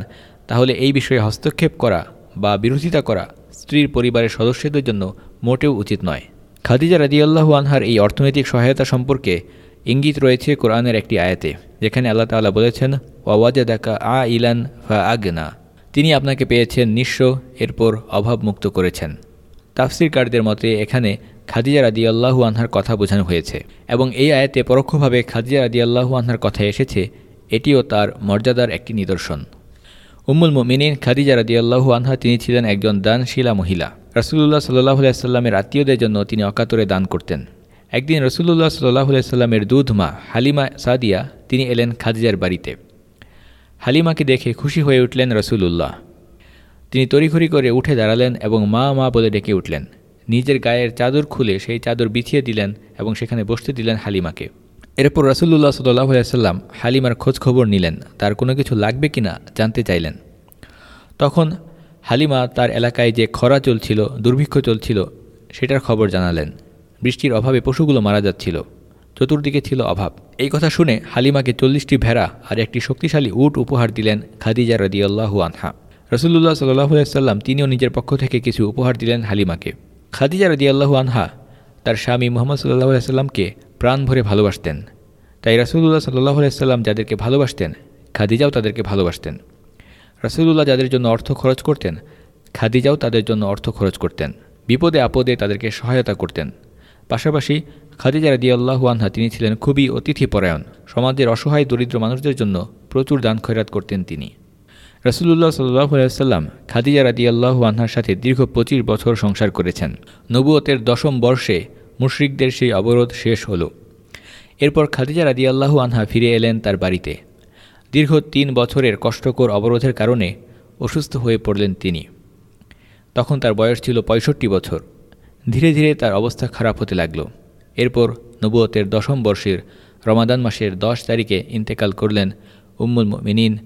তাহলে এই বিষয়ে হস্তক্ষেপ করা বা বিরোধিতা করা স্ত্রীর পরিবারের সদস্যদের জন্য মোটেও উচিত নয়। খাদিজা রাজিয়াল্লাহু আনহার এই অর্থনৈতিক সহায়তা সম্পর্কে ইঙ্গিত রয়েছে কোরআনের একটি আয়াতে, যেখানে আল্লাহ তাল্লাহ বলেছেন দেখা আ ইলান ফা আগনা তিনি আপনাকে পেয়েছেন নিঃস্ব, এরপর অভাবমুক্ত করেছেন। তাফসিরকারদের মতে এখানে খাদিজা রাদি আল্লাহু আনহার কথা বোঝানো হয়েছে এবং এই আয়াতে পরোক্ষভাবে খাদিজা রাদি আল্লাহু আনহার কথা এসেছে, এটিও তার মর্যাদার একটি নিদর্শন। উম্মুল মিনিন খাদিজা রাদি আল্লাহু আনহা তিনি ছিলেন একজন দানশীলা মহিলা। রসুল্লাহ সাল্লাহ সাল্লামের আত্মীয়দের জন্য তিনি অকাতরে দান করতেন। একদিন রসুল্লাহ সাল্লাহ দুধ মা হালিমা সাদিয়া, তিনি এলেন খাদিজার বাড়িতে। হালিমাকে দেখে খুশি হয়ে উঠলেন রসুলুল্লাহ। তিনি তড়িঘড়ি করে উঠে দাঁড়ালেন এবং মা মা বলে ডেকে উঠলেন নিজের গায়ের চাদর খুলে সেই চাদর বিছিয়ে দিলেন এবং সেখানে বসতে দিলেন হালিমাকে। এরপর রসুল্লাহ সাল্লাহ সাল্লাম হালিমার খোঁজ খবর নিলেন। তার কোনো কিছু লাগবে কি না জানতে চাইলেন। তখন হালিমা তার এলাকায় যে খরা চলছিল, দুর্ভিক্ষ চলছিল, সেটার খবর জানালেন। বৃষ্টির অভাবে পশুগুলো মারা যাচ্ছিল। চতুর্দিকে ছিল অভাব। এই কথা শুনে হালিমাকে চল্লিশটি ভেড়া আর একটি শক্তিশালী উট উপহার দিলেন খাদিজা রদিয়াল্লাহু আনহা। রসুল্লাহ সাল্লাহ সাল্লাম তিনিও নিজের পক্ষ থেকে কিছু উপহার দিলেন হালিমাকে। খাদিজা রদিয়াল্লাহু আনহা তার স্বামী মোহাম্মদ সাল্লাহ সাল্লামকে প্রাণ ভরে ভালোবাসতেন। তাই রাসুল্লাহ সাল্লাহ সাল্লাম যাদেরকে ভালোবাসতেন, খাদিজাও তাদেরকে ভালোবাসতেন। রাসুল্লাহ যাদের জন্য অর্থ খরচ করতেন, খাদিজাও তাদের জন্য অর্থ খরচ করতেন। বিপদে আপদে তাদেরকে সহায়তা করতেন। পাশাপাশি খাদিজা রাদিয়াল্লাহু আনহা তিনি ছিলেন খুবই অতিথিপরায়ণ। সমাজের অসহায় দরিদ্র মানুষদের জন্য প্রচুর দান খয়রাত করতেন তিনি। রসুল্লাহ সাল্লাম খাদিজা রাদিয়াল্লাহু আনহার সাথে দীর্ঘ পঁচিশ বছর সংসার করেছেন। নবুয়তের দশম বর্ষে মুশরিকদের সেই অবরোধ শেষ হল। এরপর খাদিজা রাদিয়াল্লাহু আনহা ফিরে এলেন তার বাড়িতে। দীর্ঘ তিন বছরের কষ্টকর অবরোধের কারণে অসুস্থ হয়ে পড়লেন তিনি। তখন তার বয়স ছিল পঁয়ষট্টি বছর। ধীরে ধীরে তার অবস্থা খারাপ হতে লাগল। এরপর নবুয়তের দশম বর্ষের রমাদান মাসের দশ তারিখে ইন্তেকাল করলেন উম্মুল মিনিন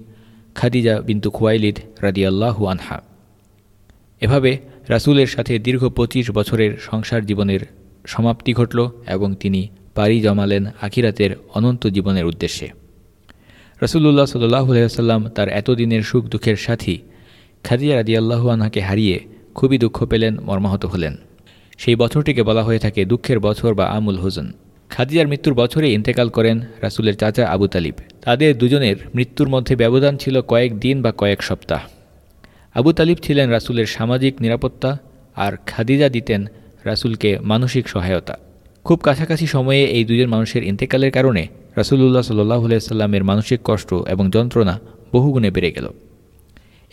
খাদিজা বিন্তু খুয়াইলিদ রাদিয়াল্লাহু আনহা। এভাবে রাসুলের সাথে দীর্ঘ পঁচিশ বছরের সংসার জীবনের সমাপ্তি ঘটল এবং তিনি পাড়ি জমালেন আখিরাতের অনন্ত জীবনের উদ্দেশ্যে। রসুল্লাহ সাল্লাহ তার এতদিনের সুখ দুঃখের সাথী খাদিজা রাদিয়াল্লাহু আনহাকে হারিয়ে খুবই দুঃখ পেলেন, মর্মাহত হলেন। সেই বছরটিকে বলা হয়ে থাকে দুঃখের বছর বা আমুল হুজন। খাদিজার মৃত্যুর বছরে ইন্তেকাল করেন রাসুলের চাচা আবু তালিব। তাদের দুজনের মৃত্যুর মধ্যে ব্যবধান ছিল কয়েক দিন বা কয়েক সপ্তাহ। আবু তালিব ছিলেন রাসুলের সামাজিক নিরাপত্তা আর খাদিজা দিতেন রাসুলকে মানসিক সহায়তা। খুব কাছাকাছি সময়ে এই দুজন মানুষের ইন্তেকালের কারণে রাসুলুল্লাহ সাল্লাহ সাল্লামের মানসিক কষ্ট এবং যন্ত্রণা বহুগুণে বেড়ে গেল।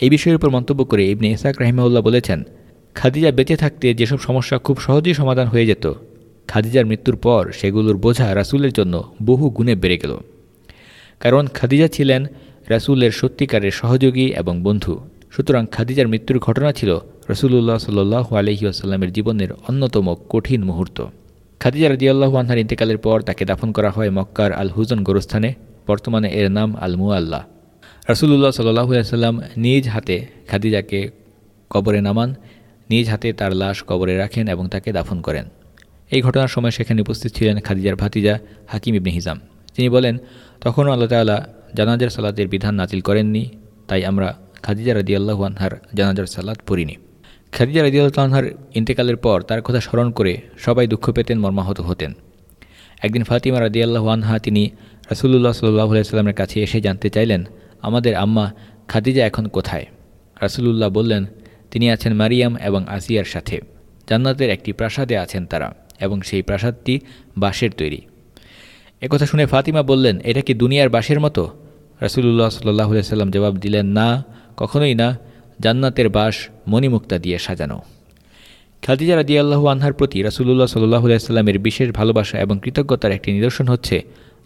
এই বিষয়ের উপর মন্তব্য করে ইবনে ইসাক রাহিমাউল্লাহ বলেছেন, খাদিজা বেঁচে থাকতে যেসব সমস্যা খুব সহজেই সমাধান হয়ে যেত খাদিজার মৃত্যুর পর সেগুলোর বোঝা রাসুলের জন্য বহু গুণে বেড়ে গেল। কারণ খাদিজা ছিলেন রাসুলের সত্যিকারের সহযোগী এবং বন্ধু। সুতরাং খাদিজার মৃত্যুর ঘটনা ছিল রসুল্লাহ সাল্লু আলহি আসাল্লামের জীবনের অন্যতম কঠিন মুহূর্ত। খাদিজা রদিয়াল্লাহ আনহার ইন্তেকালের পর তাকে দাফন করা হয় মক্কার আল হুজন গোরস্থানে, বর্তমানে এর নাম আল মুআল্লাহ রসুল্লাহ সাল্লাহ সাল্লাম নিজ হাতে খাদিজাকে কবরে নামান, নিজ হাতে তার লাশ কবরে রাখেন এবং তাকে দাফন করেন। এই ঘটনার সময় সেখানে উপস্থিত ছিলেন খাদিজার ভাতিজা হাকিম ইবনে হিজাম। তিনি বলেন, তখনও আল্লাহ তাল্লাহ জানাজার সালাতের বিধান নাজিল করেননি, তাই আমরা খাদিজা আল্লাহ আনহার জানাজার সালাত পড়িনি। খাদিজা আনহার ইন্তেকালের পর তার কথা স্মরণ করে সবাই দুঃখ পেতেন, মর্মাহত হতেন। একদিন ফাতিমা আল্লাহ আনহা তিনি রাসুল্লাহ সাল্লাহ সাল্লামের কাছে এসে জানতে চাইলেন, আমাদের আম্মা খাদিজা এখন কোথায়? রাসুলুল্লাহ বললেন, তিনি আছেন মারিয়াম এবং আসিয়ার সাথে। জান্নাতের একটি প্রাসাদে আছেন তারা। এবং সেই প্রাসাদটি বাঁশের তৈরি। একথা শুনে ফাতিমা বললেন, এটা কি দুনিয়ার বাঁশের মতো? রাসুলুল্লাহ সাল্লাহ সাল্লাম জবাব দিলেন, না, কখনোই না। জান্নাতের বাস মণিমুক্তা দিয়ে সাজানো। খাদিজা রাদি আল্লাহ আনহার প্রতি রাসুলুল্লাহ সাল্লাহ সাল্লামের বিশেষ ভালোবাসা এবং কৃতজ্ঞতার একটি নিদর্শন হচ্ছে,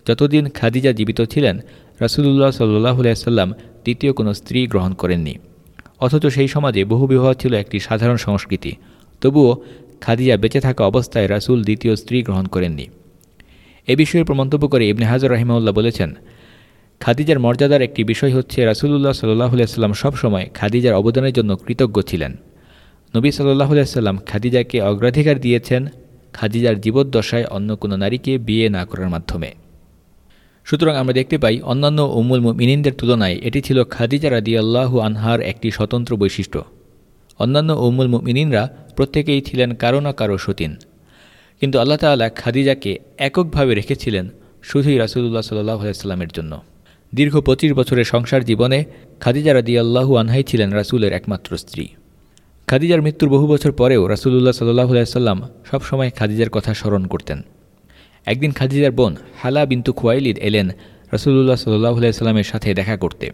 যতদিন খাদিজা জীবিত ছিলেন, রাসুলুল্লাহ সাল্লাহ সাল্লাম দ্বিতীয় কোনো স্ত্রী গ্রহণ করেননি। অথচ সেই সমাজে বহু বিবাহ ছিল একটি সাধারণ সংস্কৃতি। তবুও খাদিজা বেঁচে থাকা অবস্থায় রাসুল দ্বিতীয় স্ত্রী গ্রহণ করেননি। এ বিষয়ে উপর মন্তব্য করে ইবনে হাজর রাহিমাউল্লাহ বলেছেন, খাদিজার মর্যাদার একটি বিষয় হচ্ছে রাসুলুল্লাহ সাল্লাহ সাল্লাম সবসময় খাদিজার অবদানের জন্য কৃতজ্ঞ ছিলেন। নবী সাল্লাহ সাল্লাম খাদিজাকে অগ্রাধিকার দিয়েছেন খাদিজার জীবদ্দশায় অন্য কোনো নারীকে বিয়ে না করার মাধ্যমে। সুতরাং আমরা দেখতে পাই অন্যান্য উমুল মিনিনদের তুলনায় এটি ছিল খাদিজা রাদি আল্লাহু আনহার একটি স্বতন্ত্র বৈশিষ্ট্য। অন্যান্য উমুল মুমিনিনরা প্রত্যেকেই ছিলেন কারও না কারও সতীন। কিন্তু আল্লাহ তাল্লাহ খাদিজাকে এককভাবে রেখেছিলেন শুধুই রাসুল্লাহ সাল্লাহ আলাইস্লামের জন্য। দীর্ঘ পঁচিশ বছরের সংসার জীবনে খাদিজা রাদি আল্লাহু আনহাই ছিলেন রাসুলের একমাত্র স্ত্রী। খাদিজার মৃত্যুর বহু বছর পরেও রাসুলুল্লাহ সাল্লাহ আলাইসাল্লাম সবসময় খাদিজার কথা স্মরণ করতেন। একদিন খাদিজার বোন হালা বিন্তু খুয়াইলিদ এলেন রাসুলুল্লাহ সাল্লাহ আলাইস্লামের সাথে দেখা করতে।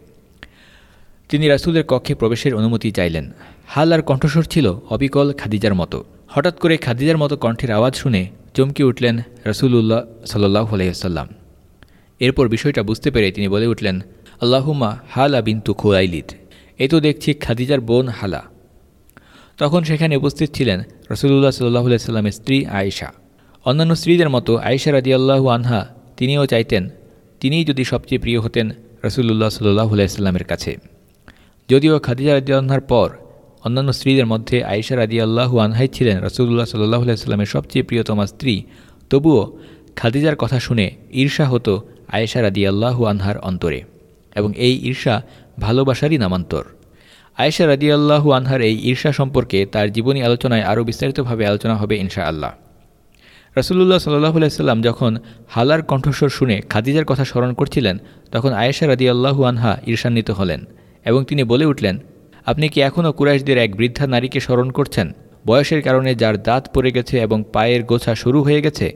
তিনি রাসুলের কক্ষে প্রবেশের অনুমতি চাইলেন। হালার কণ্ঠস্বর ছিল অবিকল খাদিজার মতো। হঠাৎ করে খাদিজার মতো কণ্ঠের আওয়াজ শুনে চমকে উঠলেন রসুল্লাহ সাল্লাহ আলাইসাল্লাম এরপর বিষয়টা বুঝতে পেরে তিনি বলে উঠলেন আল্লাহুমা হালা বিন্তু খোয়াইলিদ এ তো দেখছি খাদিজার বোন হালা। তখন সেখানে উপস্থিত ছিলেন রসুল্লাহ সাল্লাহ সাল্লামের স্ত্রী আয়েশা। অন্যান্য স্ত্রীদের মতো আয়েশা রাদি আল্লাহু আনহা তিনিও চাইতেন, তিনিই যদি সবচেয়ে প্রিয় হতেন রসুল্লাহ সাল্লাহ সাল্লামের কাছে। যদিও খাদিজা আনহার পর অন্যান্য স্ত্রীদের মধ্যে আয়েশা রাদি আল্লাহু আনহাই ছিলেন রসুল্লাহ সাল্লাহ সাল্লামের সবচেয়ে প্রিয়তমা স্ত্রী। তবুও খাদিজার কথা শুনে ঈর্ষা হতো আয়েশা রাদি আল্লাহু আনহার অন্তরে এবং এই ঈর্ষা ভালোবাসারই নামান্তর। আয়েশা রাদি আল্লাহু আনহার এই ঈর্ষা সম্পর্কে তার জীবনী আলোচনায় আরও বিস্তারিতভাবে আলোচনা হবে ইনশা আল্লাহ রসুল্লাহ সাল্লাহ সাল্লাম যখন হালার কণ্ঠস্বর শুনে খাদিজার কথা স্মরণ করছিলেন, তখন আয়েশা রাদি আল্লাহু আনহা ঈর্ষান্বিত হলেন। এবং তিনি বলে উঠলেন, আপনি কি এখনও কুরাইশদের এক বৃদ্ধা নারীকে স্মরণ করছেন? বয়সের কারণে যার দাঁত পড়ে গেছে এবং পায়ের গোছা শুরু হয়ে গেছে,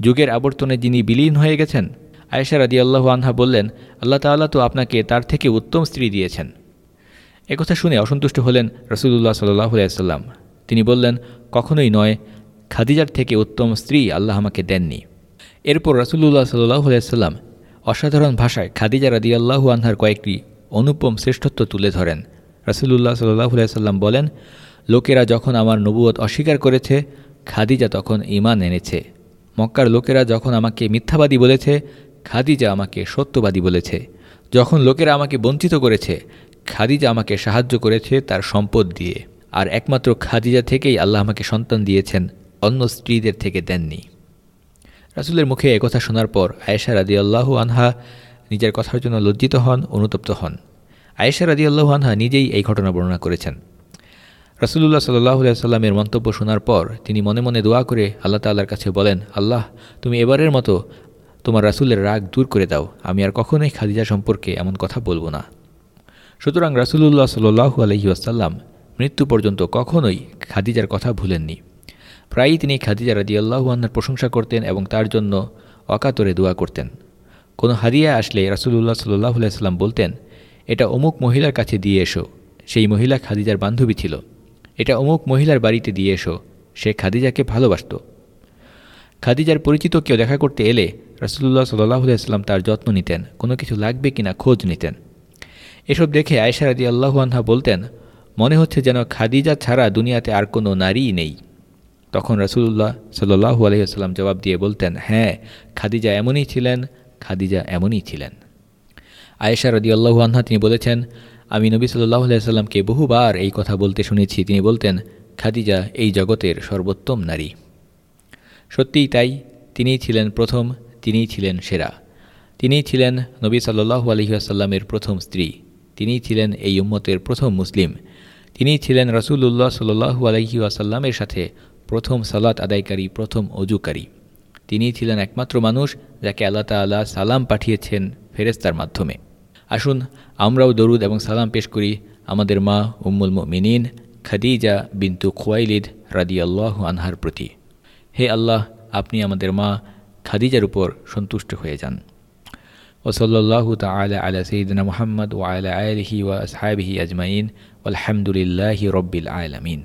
যুগের আবর্তনে যিনি বিলীন হয়ে গেছেন? আয়েশা রাদি আল্লাহু আনহা বললেন, আল্লাহ তাল্লাহ তো আপনাকে তার থেকে উত্তম স্ত্রী দিয়েছেন। একথা শুনে অসন্তুষ্ট হলেন রসুল্লাহ সাল্লাহ আলাইসাল্লাম তিনি বললেন, কখনোই নয়, খাদিজার থেকে উত্তম স্ত্রী আল্লাহ আমাকে দেননি। এরপর রসুল্লাহ সাল্লাহ আলাইসাল্লাম অসাধারণ ভাষায় খাদিজা রাদি আল্লাহু আনহার কয়েকটি অনুপম শ্রেষ্ঠত্ব তুলে ধরেন। রসুল্লাহ সাল্লাহ আলাইসাল্লাম বলেন, লোকেরা যখন আমার নবুয়ত অস্বীকার করেছে, খাদিজা তখন ইমান এনেছে। মক্কার লোকেরা যখন আমাকে মিথ্যাবাদী বলেছে, খাদিজা আমাকে সত্যবাদী বলেছে। যখন লোকেরা আমাকে বঞ্চিত করেছে, খাদিজা আমাকে সাহায্য করেছে তার সম্পদ দিয়ে। আর একমাত্র খাদিজা থেকেই আল্লাহ আমাকে সন্তান দিয়েছেন, অন্য স্ত্রীদের থেকে দেননি। রাসুলের মুখে একথা শোনার পর আয়েশা আল্লাহু আনহা নিজের কথার জন্য লজ্জিত হন, অনুতপ্ত হন। আয়েশা রাদি আল্লাহু আনহা নিজেই এই ঘটনা বর্ণনা করেছেন। রাসুলুল্লাহ সাল্লাহ সাল্লামের মন্তব্য শোনার পর তিনি মনে মনে দোয়া করে আল্লাহ তাল্লার কাছে বলেন, আল্লাহ, তুমি এবারের মতো তোমার রাসুলের রাগ দূর করে দাও। আমি আর কখনোই খাদিজা সম্পর্কে এমন কথা বলব না। সুতরাং রাসুলুল্লাহ সাল্লু আলহি আসাল্লাম মৃত্যু পর্যন্ত কখনোই খাদিজার কথা ভুলেননি। প্রায়ই তিনি খাদিজা রাদি আল্লাহুয়ান্নার প্রশংসা করতেন এবং তার জন্য অকাতরে দোয়া করতেন। কোনো হাদিয়া আসলে রাসুলুল্লাহ সাল্লাহ সাল্লাম বলতেন, এটা অমুক মহিলার কাছে দিয়ে এসো, সেই মহিলা খাদিজার বান্ধবী ছিল। এটা অমুক মহিলার বাড়িতে দিয়ে এসো, সে খাদিজাকে ভালোবাসত। খাদিজার পরিচিত কেউ দেখা করতে এলে রাসুলুল্লাহ সাল্লাহ সাল্লাম তার যত্ন নিতেন, কোনো কিছু লাগবে কিনা খোঁজ নিতেন। এসব দেখে আয়সা রাদি আল্লাহুয়ানহা বলতেন, মনে হচ্ছে যেন খাদিজা ছাড়া দুনিয়াতে আর কোনো নারীই নেই। তখন রাসুলুল্লাহ সাল্লু আলহিহাস্লাম জবাব দিয়ে বলতেন হ্যাঁ খাদিজা এমনই ছিলেন খাদিজা এমনই ছিলেন। আয়েশা রদি আল্লাহু আনহা তিনি বলেছেন, আমি নবী সাল্লাহ আলাইসাল্লামকে বহুবার এই কথা বলতে শুনেছি। তিনি বলতেন, খাদিজা এই জগতের সর্বোত্তম নারী। সত্যিই তাই, তিনিই ছিলেন প্রথম, তিনিই ছিলেন সেরা। তিনিই ছিলেন নবী সাল্লু আলহিহাসাল্লামের প্রথম স্ত্রী। তিনিই ছিলেন এই উম্মতের প্রথম মুসলিম। তিনিই ছিলেন রসুল্লাহ সাল্লু আলহি আসাল্লামের সাথে প্রথম সালাত আদায়কারী, প্রথম অজুকারী। তিনিই ছিলেন একমাত্র মানুষ যাকে আল্লাহ তাল্লাহ সালাম পাঠিয়েছেন ফেরেস্তার মাধ্যমে। আসুন, আমরাও দরুদ এবং সালাম পেশ করি আমাদের মা উম্মুল মিনিন খাদিজা বিন্তু খোয়াইলিদ রাদি আল্লাহ আনহার প্রতি। হে আল্লাহ, আপনি আমাদের মা খাদিজার উপর সন্তুষ্ট হয়ে যান। ওসল্লাহ তালা আলা সঈদিনা মোহাম্মদ ও আলা আলহি ওয়া আসহাবিহি আজমাইন। আলহামদুলিল্লাহি রব্বিল আলমিন।